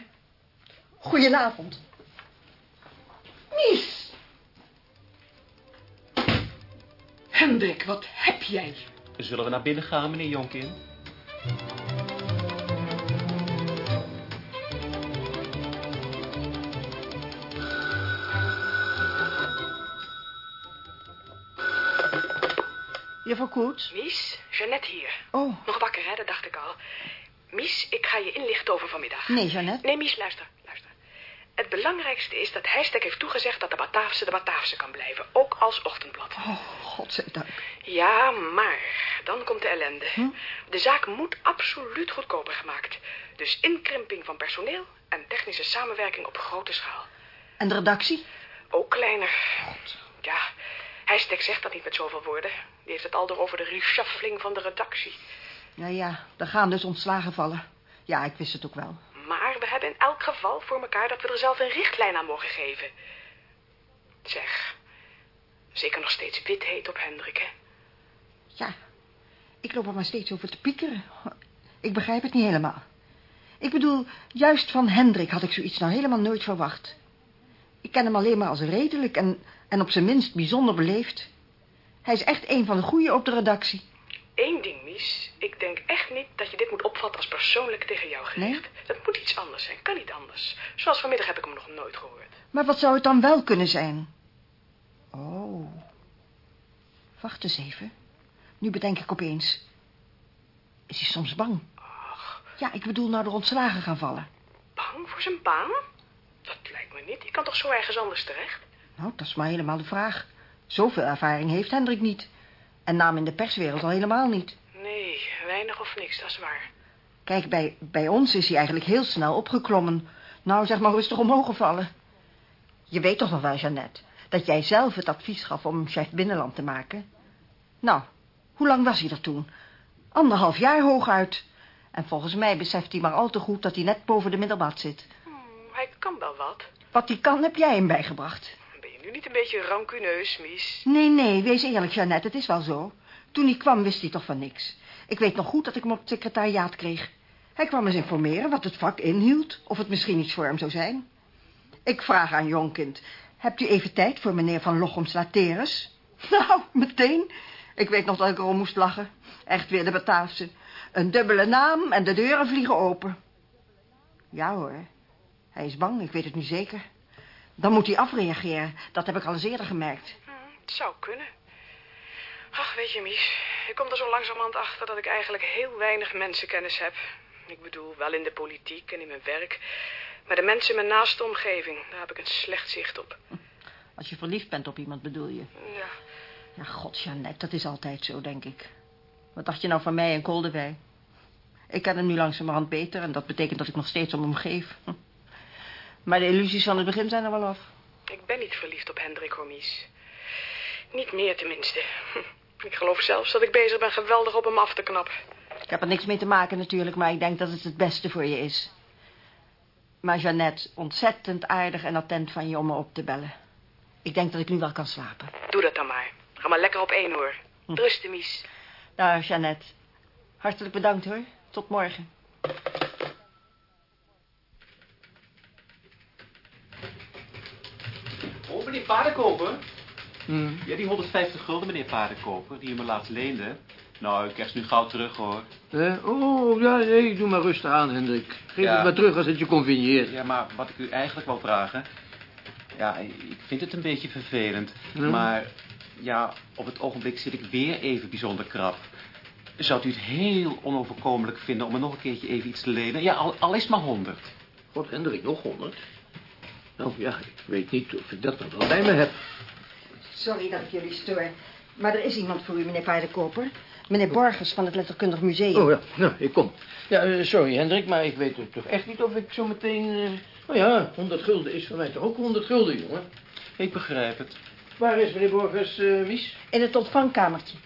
Goedenavond. Mies! Hendrik, wat heb jij? Zullen we naar binnen gaan, meneer Jonkin? Juffrouw Koets? Mies, Jeannette hier. Oh. Nog wakker, hè? Dat dacht ik al. Mies, ik ga je inlichten over vanmiddag. Nee, Jeannette. Nee, Mies, luister, luister. Het belangrijkste is dat Heijstek heeft toegezegd dat de Bataafse de Bataafse kan blijven. Ook als ochtendblad. Oh, godzijdank. Ja, maar dan komt de ellende. De zaak moet absoluut goedkoper gemaakt. Dus inkrimping van personeel en technische samenwerking op grote schaal. En de redactie? Ook kleiner. Ja, Heijstek zegt dat niet met zoveel woorden. Die heeft het al door over de reshuffling van de redactie. Ja, ja, er gaan dus ontslagen vallen. Ja, ik wist het ook wel. Maar we hebben in elk geval voor elkaar dat we er zelf een richtlijn aan mogen geven. Zeg, zeker nog steeds wit heet op Hendrik, hè? Ja, ik loop er maar steeds over te piekeren. Ik begrijp het niet helemaal. Ik bedoel, juist van Hendrik had ik zoiets nou helemaal nooit verwacht. Ik ken hem alleen maar als redelijk en, en op zijn minst bijzonder beleefd. Hij is echt een van de goeie op de redactie. Eén ding, Mies. Ik denk echt niet dat je dit moet opvatten als persoonlijk tegen jou gericht. Dat moet iets anders zijn, kan niet anders. Zoals vanmiddag heb ik hem nog nooit gehoord. Maar wat zou het dan wel kunnen zijn? Oh. Wacht eens even. Nu bedenk ik opeens. Is hij soms bang? Ja, ik bedoel nou de ontslagen gaan vallen. Bang voor zijn baan? Dat lijkt me niet. Je kan toch zo ergens anders terecht? Nou, dat is maar helemaal de vraag. Zoveel ervaring heeft Hendrik niet. En naam in de perswereld al helemaal niet. Nee, weinig of niks, dat is waar. Kijk, bij, bij ons is hij eigenlijk heel snel opgeklommen. Nou, zeg maar rustig omhoog gevallen. Je weet toch nog wel, Jeannette, dat jij zelf het advies gaf om hem chef binnenland te maken? Nou, hoe lang was hij er toen? Anderhalf jaar hooguit. En volgens mij beseft hij maar al te goed dat hij net boven de middelmaat zit. Hmm, hij kan wel wat. Wat hij kan, heb jij hem bijgebracht. Niet een beetje rancuneus, Mies? Nee, nee, wees eerlijk, Jeannette, het is wel zo. Toen hij kwam, wist hij toch van niks. Ik weet nog goed dat ik hem op het secretariaat kreeg. Hij kwam eens informeren wat het vak inhield, of het misschien iets voor hem zou zijn. Ik vraag aan Jonkind, hebt u even tijd voor meneer Van Lochems Lateres? Nou, meteen. Ik weet nog dat ik erom moest lachen. Echt weer de Bataafse. Een dubbele naam en de deuren vliegen open. Ja hoor, hij is bang, ik weet het nu zeker. Dan moet hij afreageren, dat heb ik al eens eerder gemerkt. Hm, het zou kunnen. Ach, weet je, Mies, ik kom er zo langzamerhand achter dat ik eigenlijk heel weinig mensenkennis heb. Ik bedoel, wel in de politiek en in mijn werk. Maar de mensen in mijn naaste omgeving, daar heb ik een slecht zicht op. Als je verliefd bent op iemand, bedoel je? Ja. Ja, god, Jeannette, dat is altijd zo, denk ik. Wat dacht je nou van mij en Koldewij? Ik ken hem nu langzamerhand beter en dat betekent dat ik nog steeds om hem geef. Maar de illusies van het begin zijn er wel af. Ik ben niet verliefd op Hendrik Homies. Niet meer tenminste. Ik geloof zelfs dat ik bezig ben geweldig op hem af te knappen. Ik heb er niks mee te maken natuurlijk, maar ik denk dat het het beste voor je is. Maar Jeannette, ontzettend aardig en attent van je om me op te bellen. Ik denk dat ik nu wel kan slapen. Doe dat dan maar. Ga maar lekker op één hoor. Hm. Rusten, Mies. Nou, Jeannette, hartelijk bedankt hoor. Tot morgen. Paardenkoper? Ja, die 150 gulden, meneer Paardenkoper, die u me laatst leende. Nou, ik krijg ze nu gauw terug, hoor. Eh, oh, ja, nee, doe maar rustig aan, Hendrik. Geef Ja. het maar terug als het je convenieert. Ja, maar wat ik u eigenlijk wil vragen... Ja, ik vind het een beetje vervelend. Maar ja, op het ogenblik zit ik weer even bijzonder krap. Zou u het heel onoverkomelijk vinden om me nog een keertje even iets te lenen? Ja, al, al is het maar 100. God, Hendrik, nog honderd? Nou ja, ik weet niet of ik dat nog wel bij me heb. Sorry dat ik jullie stoor. Maar er is iemand voor u, meneer Paardenkoper. Meneer Borgers van het Letterkundig Museum. Oh ja, nou, ik kom. Ja, eh, sorry Hendrik, maar ik weet toch echt niet of ik zo meteen... eh, Oh ja, 100 gulden is voor mij toch ook 100 gulden, jongen? Ik begrijp het. Waar is meneer Borgers, eh Mies? In het ontvangkamertje.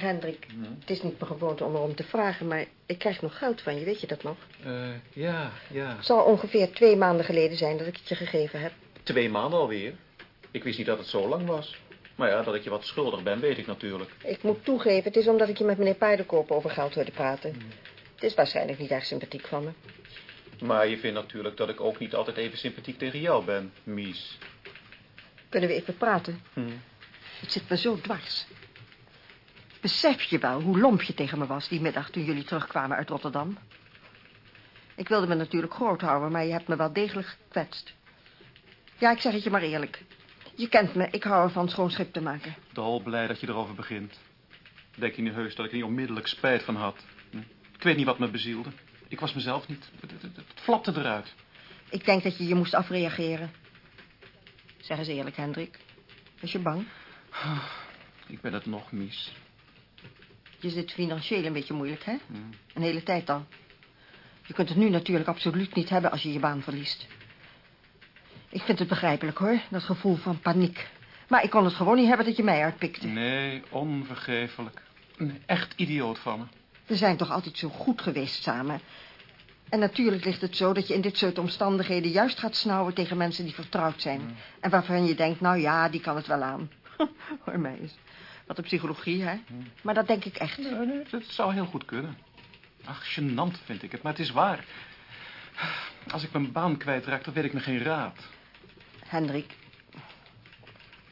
Hendrik, het is niet mijn gewoonte om erom te vragen, maar ik krijg nog geld van je, weet je dat nog? Eh, ja, ja. Het zal ongeveer twee maanden geleden zijn dat ik het je gegeven heb. Twee maanden alweer. Ik wist niet dat het zo lang was. Maar ja, dat ik je wat schuldig ben, weet ik natuurlijk. Ik moet toegeven, het is omdat ik je met meneer Paardenkoper over geld hoorde praten. Het is waarschijnlijk niet erg sympathiek van me. Maar je vindt natuurlijk dat ik ook niet altijd even sympathiek tegen jou ben, Mies. Kunnen we even praten? Hm. Het zit me zo dwars. Besef je wel hoe lomp je tegen me was die middag toen jullie terugkwamen uit Rotterdam? Ik wilde me natuurlijk groot houden, maar je hebt me wel degelijk gekwetst. Ja, ik zeg het je maar eerlijk. Je kent me, ik hou ervan schoon schip te maken. Dol blij dat je erover begint. Denk je nu heus dat ik er niet onmiddellijk spijt van had? Hm? Ik weet niet wat me bezielde. Ik was mezelf niet. Het, het, het, het flapte eruit. Ik denk dat je je moest afreageren. Zeg eens eerlijk, Hendrik. Was je bang? Ik ben het nog, Mies. Je zit financieel een beetje moeilijk, hè? Hm. Een hele tijd al. Je kunt het nu natuurlijk absoluut niet hebben als je je baan verliest. Ik vind het begrijpelijk, hoor, dat gevoel van paniek. Maar ik kon het gewoon niet hebben dat je mij uitpikte. Nee, onvergeeflijk. Echt idioot van me. We zijn toch altijd zo goed geweest samen. En natuurlijk ligt het zo dat je in dit soort omstandigheden... juist gaat snauwen tegen mensen die vertrouwd zijn. En waarvan je denkt, nou ja, die kan het wel aan. Hoor mij eens. Wat een psychologie, hè? Maar dat denk ik echt. Nee, nee, dat zou heel goed kunnen. Ach, gênant vind ik het, maar het is waar. Als ik mijn baan kwijtraak, dan weet ik me geen raad. Hendrik,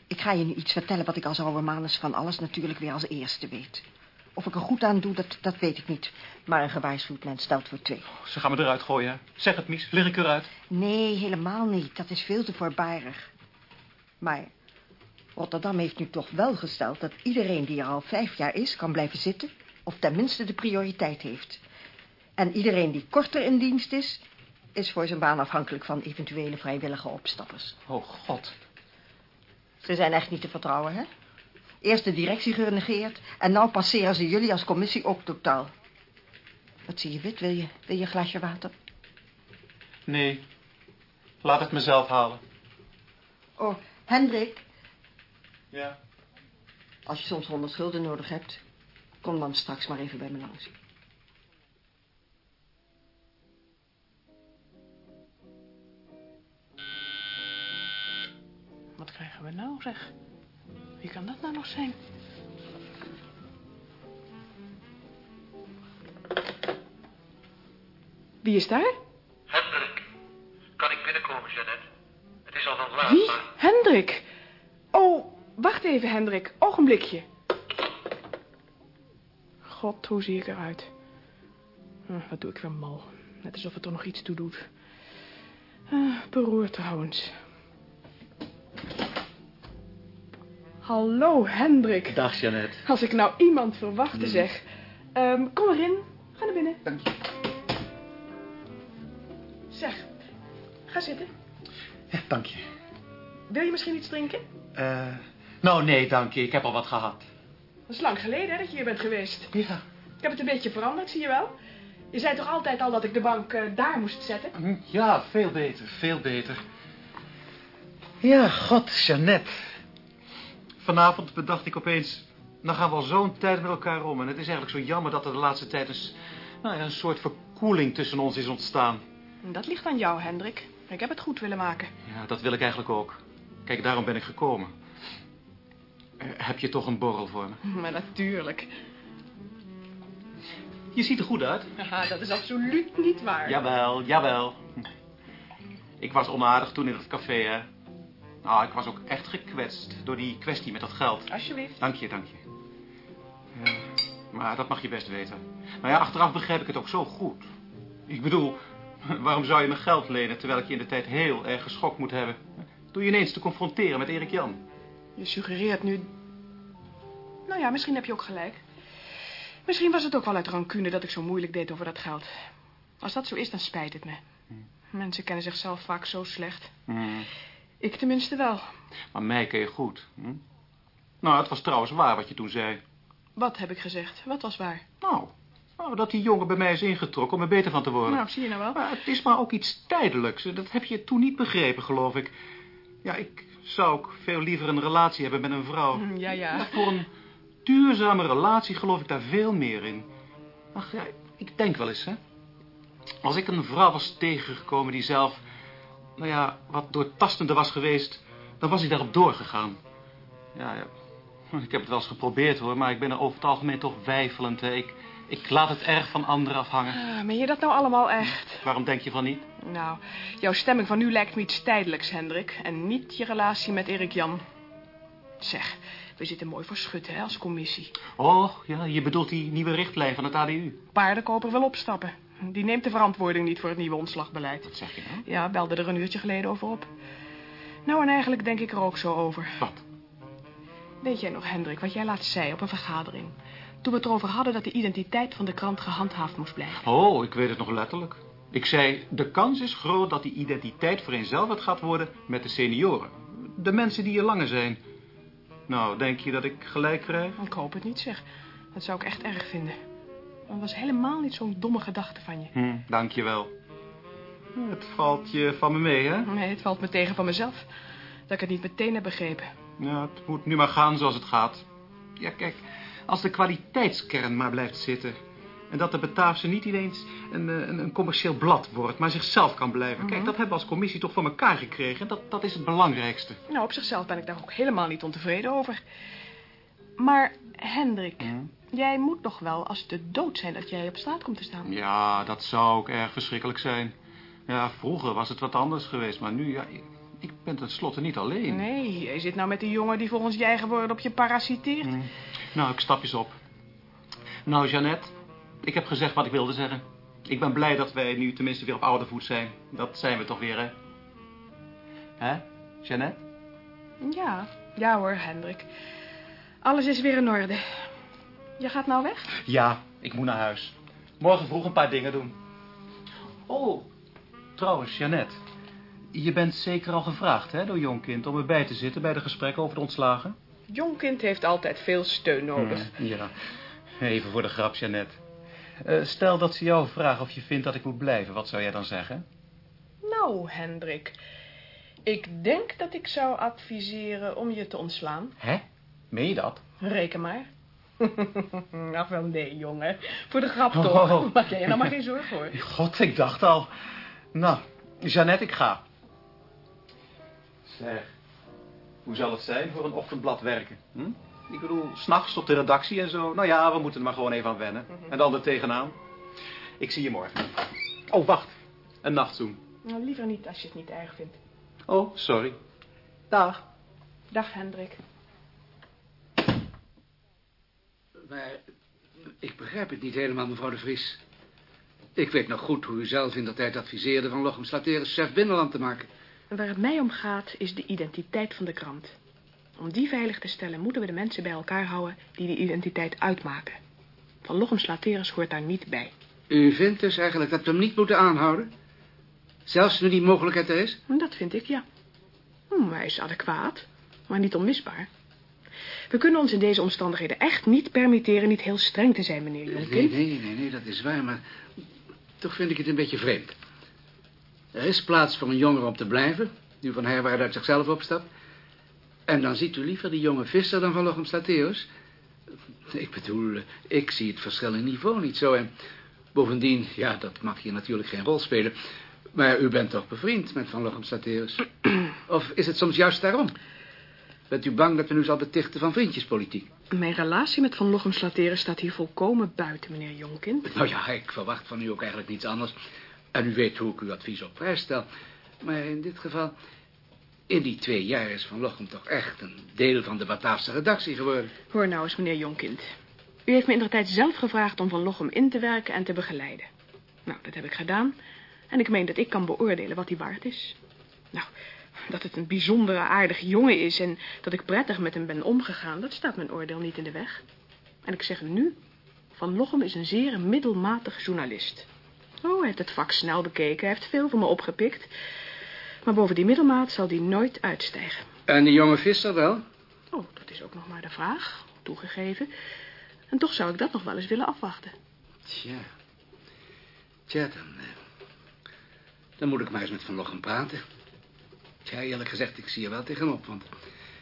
ik ga je nu iets vertellen wat ik als oude manus van alles natuurlijk weer als eerste weet. Of ik er goed aan doe, dat, dat weet ik niet. Maar een gewaarschuwd mens stelt voor twee. Ze gaan me eruit gooien. hè? Zeg het, Mies. Lig ik eruit? Nee, helemaal niet. Dat is veel te voorbarig. Maar Rotterdam heeft nu toch wel gesteld dat iedereen die er al vijf jaar is... kan blijven zitten of tenminste de prioriteit heeft. En iedereen die korter in dienst is... is voor zijn baan afhankelijk van eventuele vrijwillige opstappers. Oh, god. Ze zijn echt niet te vertrouwen, hè? Eerst de directie genegeerd... en nou passeren ze jullie als commissie ook totaal. Wat zie je wit? Wil je, wil je een glaasje water? Nee. Laat het mezelf halen. Oh, Hendrik, Ja. als je soms honderd schulden nodig hebt... kom dan straks maar even bij me langs. Wat krijgen we nou, zeg? Wie kan dat nou nog zijn? Wie is daar? Hendrik, kan ik binnenkomen, Jeannette? Het is al van laat, Wie? maar... Hendrik. Even, Hendrik. Ogenblikje. God, hoe zie ik eruit? Hm, wat doe ik weer mal. Net alsof het er nog iets toe doet. Uh, beroerd trouwens. Hallo, Hendrik. Dag, Jeannette. Als ik nou iemand verwachtte, Hmm. zeg. Ehm, kom erin. Ga naar binnen. Dank je. Zeg, ga zitten. Ja, dank je. Wil je misschien iets drinken? Eh, nou, nee, dank je. Ik heb al wat gehad. Dat is lang geleden hè, dat je hier bent geweest. Ja. Ik heb het een beetje veranderd, zie je wel. Je zei toch altijd al dat ik de bank eh, daar moest zetten? Hm, Ja, veel beter, veel beter. Ja, god, Jeannette. Vanavond bedacht ik opeens... Dan gaan we al zo'n tijd met elkaar om. En het is eigenlijk zo jammer dat er de laatste tijd een, nou ja, een soort verkoeling tussen ons is ontstaan. Dat ligt aan jou, Hendrik. Ik heb het goed willen maken. Ja, dat wil ik eigenlijk ook. Kijk, daarom ben ik gekomen. Heb je toch een borrel voor me? Maar natuurlijk. Je ziet er goed uit. Haha, dat is absoluut niet waar. Jawel, jawel. Ik was onaardig toen in het café, hè. Nou, ik was ook echt gekwetst door die kwestie met dat geld. Alsjeblieft. Dank je, dank je. Ja, maar dat mag je best weten. Nou ja, achteraf begrijp ik het ook zo goed. Ik bedoel, waarom zou je me geld lenen... terwijl ik je in de tijd heel erg geschokt moet hebben... door je ineens te confronteren met Erik Jan? Je suggereert nu... Nou ja, misschien heb je ook gelijk. Misschien was het ook wel uit rancune dat ik zo moeilijk deed over dat geld. Als dat zo is, dan spijt het me. Mensen kennen zichzelf vaak zo slecht. Hmm. Ik tenminste wel. Maar mij ken je goed. Hm? Nou, het was trouwens waar wat je toen zei. Wat heb ik gezegd? Wat was waar? Nou, nou, dat die jongen bij mij is ingetrokken om er beter van te worden. Nou, zie je nou wel. Maar het is maar ook iets tijdelijks. Dat heb je toen niet begrepen, geloof ik. Ja, ik zou ook veel liever een relatie hebben met een vrouw. Hm, Ja, ja. Maar voor een duurzame relatie geloof ik daar veel meer in. Ach ja, ik denk wel eens, hè. Als ik een vrouw was tegengekomen die zelf, nou ja, wat doortastender was geweest, dan was ik daarop doorgegaan. Ja, ja. Ik heb het wel eens geprobeerd hoor, maar ik ben er over het algemeen toch weifelend. Hè. Ik, ik laat het erg van anderen afhangen. Ah, meen je dat nou allemaal echt? Waarom denk je van niet? Nou, jouw stemming van nu lijkt me iets tijdelijks, Hendrik. En niet je relatie met Erik Jan. Zeg, we zitten mooi voor schut, hè, als commissie. Oh, ja, je bedoelt die nieuwe richtlijn van het ADU. Paardenkoper wil opstappen. Die neemt de verantwoording niet voor het nieuwe ontslagbeleid. Wat zeg je nou? Ja, belde er een uurtje geleden over op. Nou, en eigenlijk denk ik er ook zo over. Wat? Weet jij nog, Hendrik, wat jij laatst zei op een vergadering? Toen we het erover hadden dat de identiteit van de krant gehandhaafd moest blijven. Oh, ik weet het nog letterlijk. Ik zei, de kans is groot dat die identiteit vereenzelvigd gaat worden met de senioren. De mensen die hier langer zijn. Nou, denk je dat ik gelijk krijg? Ik hoop het niet, zeg. Dat zou ik echt erg vinden. Dat was helemaal niet zo'n domme gedachte van je. Hm, dankjewel. Het valt je van me mee, hè? Nee, het valt me tegen van mezelf. Dat ik het niet meteen heb begrepen. Ja, het moet nu maar gaan zoals het gaat. Ja, kijk, als de kwaliteitskern maar blijft zitten... en dat de Bataafse niet ineens een, eh, een, een commercieel blad wordt... maar zichzelf kan blijven. Kijk, dat hebben we als commissie toch voor elkaar gekregen. Dat, dat is het belangrijkste. Nou, op zichzelf ben ik daar ook helemaal niet ontevreden over. Maar, Hendrik, jij moet toch wel als de dood zijn dat jij op straat komt te staan? Ja, dat zou ook erg verschrikkelijk zijn. Ja, vroeger was het wat anders geweest, maar nu, ja, ik, ben tenslotte niet alleen. Nee, jij zit nou met die jongen die volgens jij geworden op je parasiteert. Nou, ik stap eens op. Nou, Jeannette, ik heb gezegd wat ik wilde zeggen. Ik ben blij dat wij nu tenminste weer op oude voet zijn. Dat zijn we toch weer, hè? Hè, Jeannette? Ja, ja hoor, Hendrik. Alles is weer in orde. Je gaat nou weg? Ja, ik moet naar huis. Morgen vroeg een paar dingen doen. Oh, trouwens, Jeannette. Je bent zeker al gevraagd, hè, door Jonkind... om erbij te zitten bij de gesprekken over de ontslagen? Jonkind heeft altijd veel steun nodig. Hmm, ja, even voor de grap, Jeannette. Eh, stel dat ze jou vragen of je vindt dat ik moet blijven. Wat zou jij dan zeggen? Nou, Hendrik. Ik denk dat ik zou adviseren om je te ontslaan. Hè? Meen je dat? Reken maar. Ach wel, nee, jongen. Voor de grap toch. Oh. Maak jij je nou maar geen zorgen voor. God, ik dacht al. Nou, Jeannette, ik ga. Zeg, hoe zal het zijn voor een ochtendblad werken? Hm? Ik bedoel, s'nachts op de redactie en zo. Nou ja, we moeten er maar gewoon even aan wennen. En dan er tegenaan. Ik zie je morgen. Oh, wacht. Een nachtzoen. Nou, liever niet als je het niet erg vindt. Oh, sorry. Dag. Dag, Hendrik. Maar ik begrijp het niet helemaal, mevrouw de Vries. Ik weet nog goed hoe u zelf in dat tijd adviseerde van Lochem Slateris chef binnenland te maken. Waar het mij om gaat, is de identiteit van de krant. Om die veilig te stellen, moeten we de mensen bij elkaar houden die die identiteit uitmaken. Van Lochem Slateris hoort daar niet bij. U vindt dus eigenlijk dat we hem niet moeten aanhouden? Zelfs nu die mogelijkheid er is? Dat vind ik, ja. Hm, hij is adequaat, maar niet onmisbaar. We kunnen ons in deze omstandigheden echt niet permitteren niet heel streng te zijn, meneer Nee, Jonkind. nee, nee, nee, dat is waar, maar toch vind ik het een beetje vreemd. Er is plaats voor een jongen om te blijven, nu Van Herwaard uit zichzelf opstapt. En dan ziet u liever die jonge visser dan Van Lochem Slateus. Ik bedoel, ik zie het verschil in niveau niet zo. En bovendien, ja, dat mag hier natuurlijk geen rol spelen. Maar u bent toch bevriend met Van Lochem Slateus? Of is het soms juist daarom? Bent u bang dat we nu zal betichten van vriendjespolitiek? Mijn relatie met Van Lochem Slateren staat hier volkomen buiten, meneer Jonkind. Nou ja, ik verwacht van u ook eigenlijk niets anders. En u weet hoe ik uw advies op prijs stel. Maar in dit geval... In die twee jaar is Van Lochem toch echt een deel van de Bataafse redactie geworden. Hoor nou eens, meneer Jonkind. U heeft me in de tijd zelf gevraagd om Van Lochem in te werken en te begeleiden. Nou, dat heb ik gedaan. En ik meen dat ik kan beoordelen wat hij waard is. Nou, dat het een bijzondere aardige jongen is... en dat ik prettig met hem ben omgegaan... dat staat mijn oordeel niet in de weg. En ik zeg u nu... Van Lochem is een zeer middelmatig journalist. Oh, hij heeft het vak snel bekeken. Hij heeft veel van me opgepikt. Maar boven die middelmaat zal hij nooit uitstijgen. En die jonge visser wel? Oh, dat is ook nog maar de vraag. Toegegeven. En toch zou ik dat nog wel eens willen afwachten. Tja. Tja, dan... eh, dan moet ik maar eens met Van Lochem praten. Tja, eerlijk gezegd, ik zie er wel tegenop, want...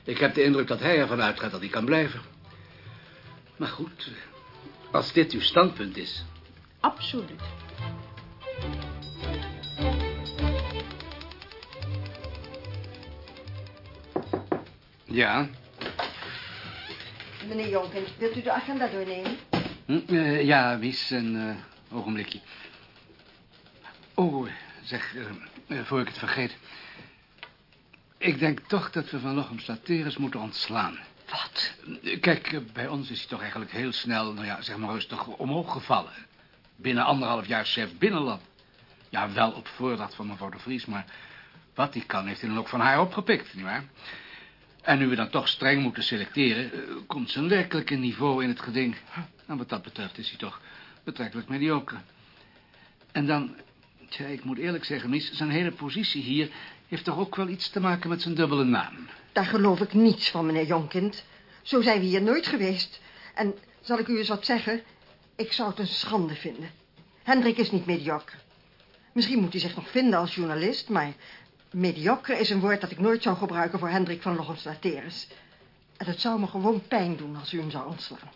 ik heb de indruk dat hij ervan uitgaat dat hij kan blijven. Maar goed, eh, als dit uw standpunt is... Absoluut. Ja, Meneer Jonkind, wilt u de agenda doornemen? hm, eh, ja, Mies, een eh, ogenblikje. Oh, zeg, eh, voor ik het vergeet... Ik denk toch dat we Van Lochem Slateris moeten ontslaan. Wat? Kijk, bij ons is hij toch eigenlijk heel snel, nou ja, zeg maar rustig omhoog gevallen. Binnen anderhalf jaar chef binnenland. Ja, wel op voordracht van mevrouw de Vries, maar wat hij kan heeft hij dan ook van haar opgepikt, nietwaar? En nu we dan toch streng moeten selecteren, eh, komt zijn werkelijke niveau in het geding. En wat dat betreft is hij toch betrekkelijk mediocre. En dan, tja, ik moet eerlijk zeggen, Mies, zijn hele positie hier heeft toch ook wel iets te maken met zijn dubbele naam. Daar geloof ik niets van, meneer Jonkind. Zo zijn we hier nooit geweest. En zal ik u eens wat zeggen? Ik zou het een schande vinden. Hendrik is niet mediocre. Misschien moet hij zich nog vinden als journalist, maar... mediocre is een woord dat ik nooit zou gebruiken voor Hendrik van Lateris. En het zou me gewoon pijn doen als u hem zou ontslaan.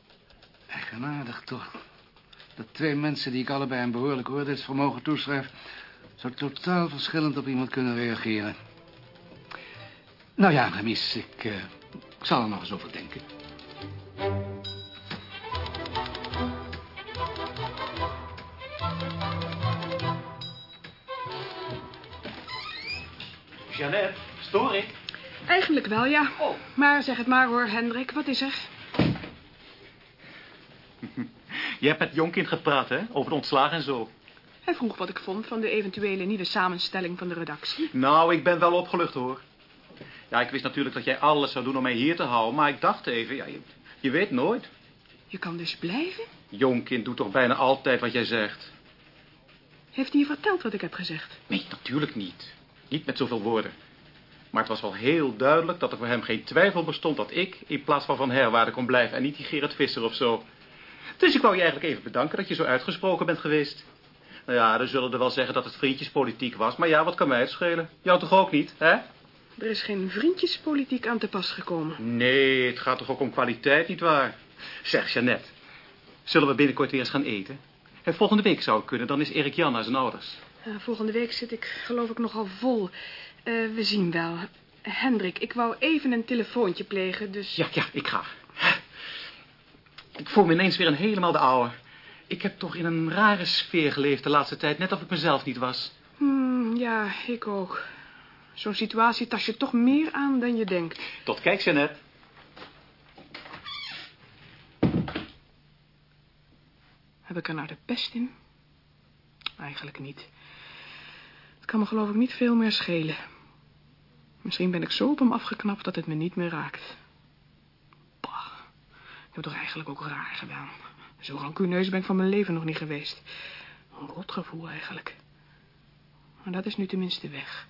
Eigenaardig toch. Dat twee mensen die ik allebei een behoorlijk oordeelsvermogen toeschrijf... zo totaal verschillend op iemand kunnen reageren. Nou ja, Remis, ik, eh, ik zal er nog eens over denken. Jeannette, stoor ik? Eigenlijk wel, ja. Maar zeg het maar hoor, Hendrik. Wat is er? Je hebt met Jonkind gepraat, hè? Over de ontslagen en zo. Hij vroeg wat ik vond van de eventuele nieuwe samenstelling van de redactie. Nou, ik ben wel opgelucht, hoor. Ja, ik wist natuurlijk dat jij alles zou doen om mij hier te houden, maar ik dacht even, ja, je, je weet nooit. Je kan dus blijven? Jonkind doet toch bijna altijd wat jij zegt? Heeft hij je verteld wat ik heb gezegd? Nee, natuurlijk niet. Niet met zoveel woorden. Maar het was wel heel duidelijk dat er voor hem geen twijfel bestond dat ik in plaats van Van Herwaarde kon blijven en niet die Gerard Visser of zo. Dus ik wou je eigenlijk even bedanken dat je zo uitgesproken bent geweest. Nou ja, dan zullen er wel zeggen dat het vriendjespolitiek was, maar ja, wat kan mij het schelen? Jou toch ook niet, hè? Er is geen vriendjespolitiek aan te pas gekomen. Nee, het gaat toch ook om kwaliteit, nietwaar? Zeg, Jeannette, zullen we binnenkort weer eens gaan eten? En volgende week zou het kunnen, dan is Erik Jan naar zijn ouders. Eh, volgende week zit ik geloof ik nogal vol. Eh, we zien wel. Hendrik, ik wou even een telefoontje plegen, dus... Ja, ja, ik ga. Ik voel me ineens weer een helemaal de oude. Ik heb toch in een rare sfeer geleefd de laatste tijd, net of ik mezelf niet was. Hmm, ja, ik ook. Zo'n situatie tast je toch meer aan dan je denkt. Tot kijk, Jeannette. Heb ik er nou de pest in? Eigenlijk niet. Het kan me geloof ik niet veel meer schelen. Misschien ben ik zo op hem afgeknapt dat het me niet meer raakt. Bah, ik heb toch eigenlijk ook raar gedaan. Zo rancuneus ben ik van mijn leven nog niet geweest. Een rot gevoel eigenlijk. Maar dat is nu tenminste weg.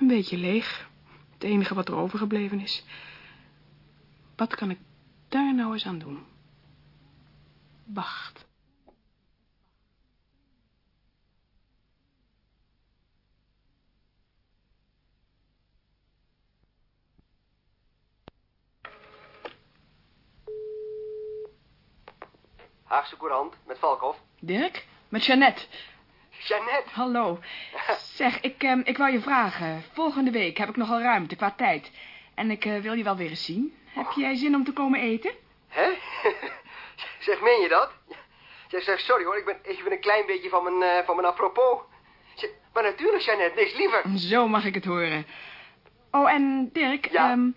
Een beetje leeg. Het enige wat er overgebleven is. Wat kan ik daar nou eens aan doen? Wacht. Haagse Courant, met Valkhoff. Dirk, met Jeannette. Jeannette. Hallo. Zeg, ik, ehm, ik wou je vragen. Volgende week heb ik nogal ruimte qua tijd. En ik eh, wil je wel weer eens zien. Heb jij zin om te komen eten? Hè? zeg, meen je dat? Zeg, zeg, sorry hoor, ik ben even een klein beetje van mijn, eh, van mijn apropos. Zeg, maar natuurlijk, Jeannette, niks liever. Zo mag ik het horen. Oh, en Dirk, ehm,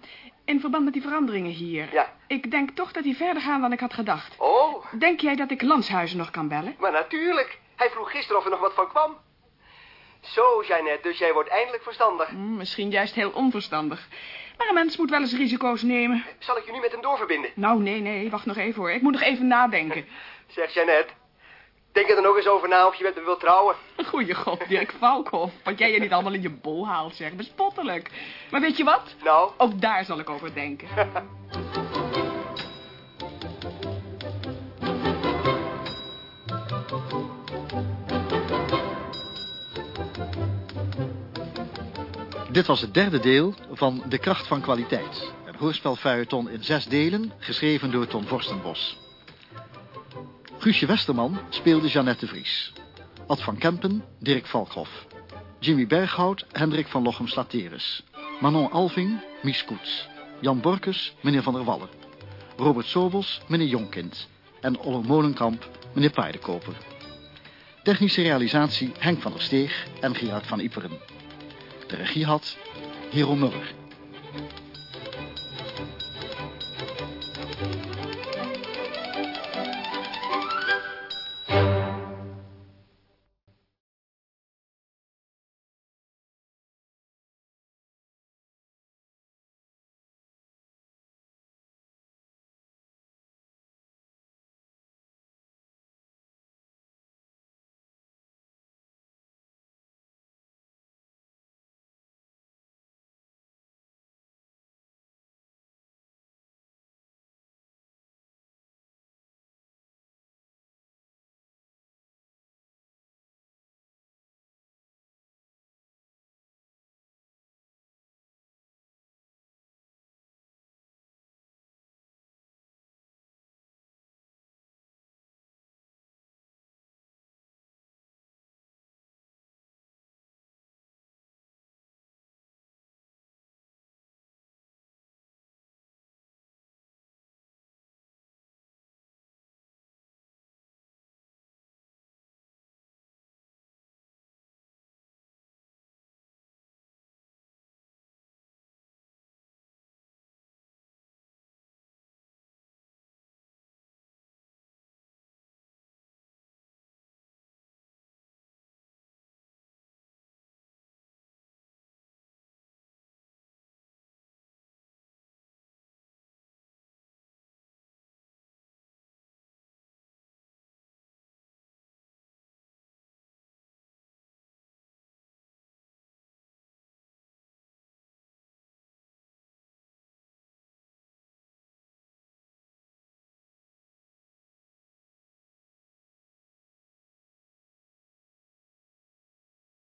in verband met die veranderingen hier. Ja. Ik denk toch dat die verder gaan dan ik had gedacht. Oh, Denk jij dat ik Lanshuizen nog kan bellen? maar natuurlijk. Hij vroeg gisteren of er nog wat van kwam. Zo, Jeannette, dus jij wordt eindelijk verstandig. Hm, misschien juist heel onverstandig. Maar een mens moet wel eens risico's nemen. Zal ik je nu met hem doorverbinden? Nou, nee, nee, wacht nog even hoor. Ik moet nog even nadenken. Zeg, Jeannette, denk er dan nog eens over na of je met me wilt trouwen. Goeie god, Dirk Valkhoff. Wat jij je niet allemaal in je bol haalt, zeg. Bespottelijk. Maar weet je wat? Nou? Ook daar zal ik over denken. Dit was het derde deel van De Kracht van Kwaliteit. Een hoorspelfeuilleton in zes delen, geschreven door Ton Vorstenbos. Guusje Westerman speelde Jeannette Vries. Ad van Kempen, Dirk Valkhoff. Jimmy Berghout, Hendrik van Lochem Slateris. Manon Alving, Mies Koets. Jan Borkus, meneer Van der Wallen. Robert Sobels, meneer Jonkind. En Oller Molenkamp, meneer Paardenkoper. Technische realisatie Henk van der Steeg en Gerard van Iperen. De regie had Hero Muller.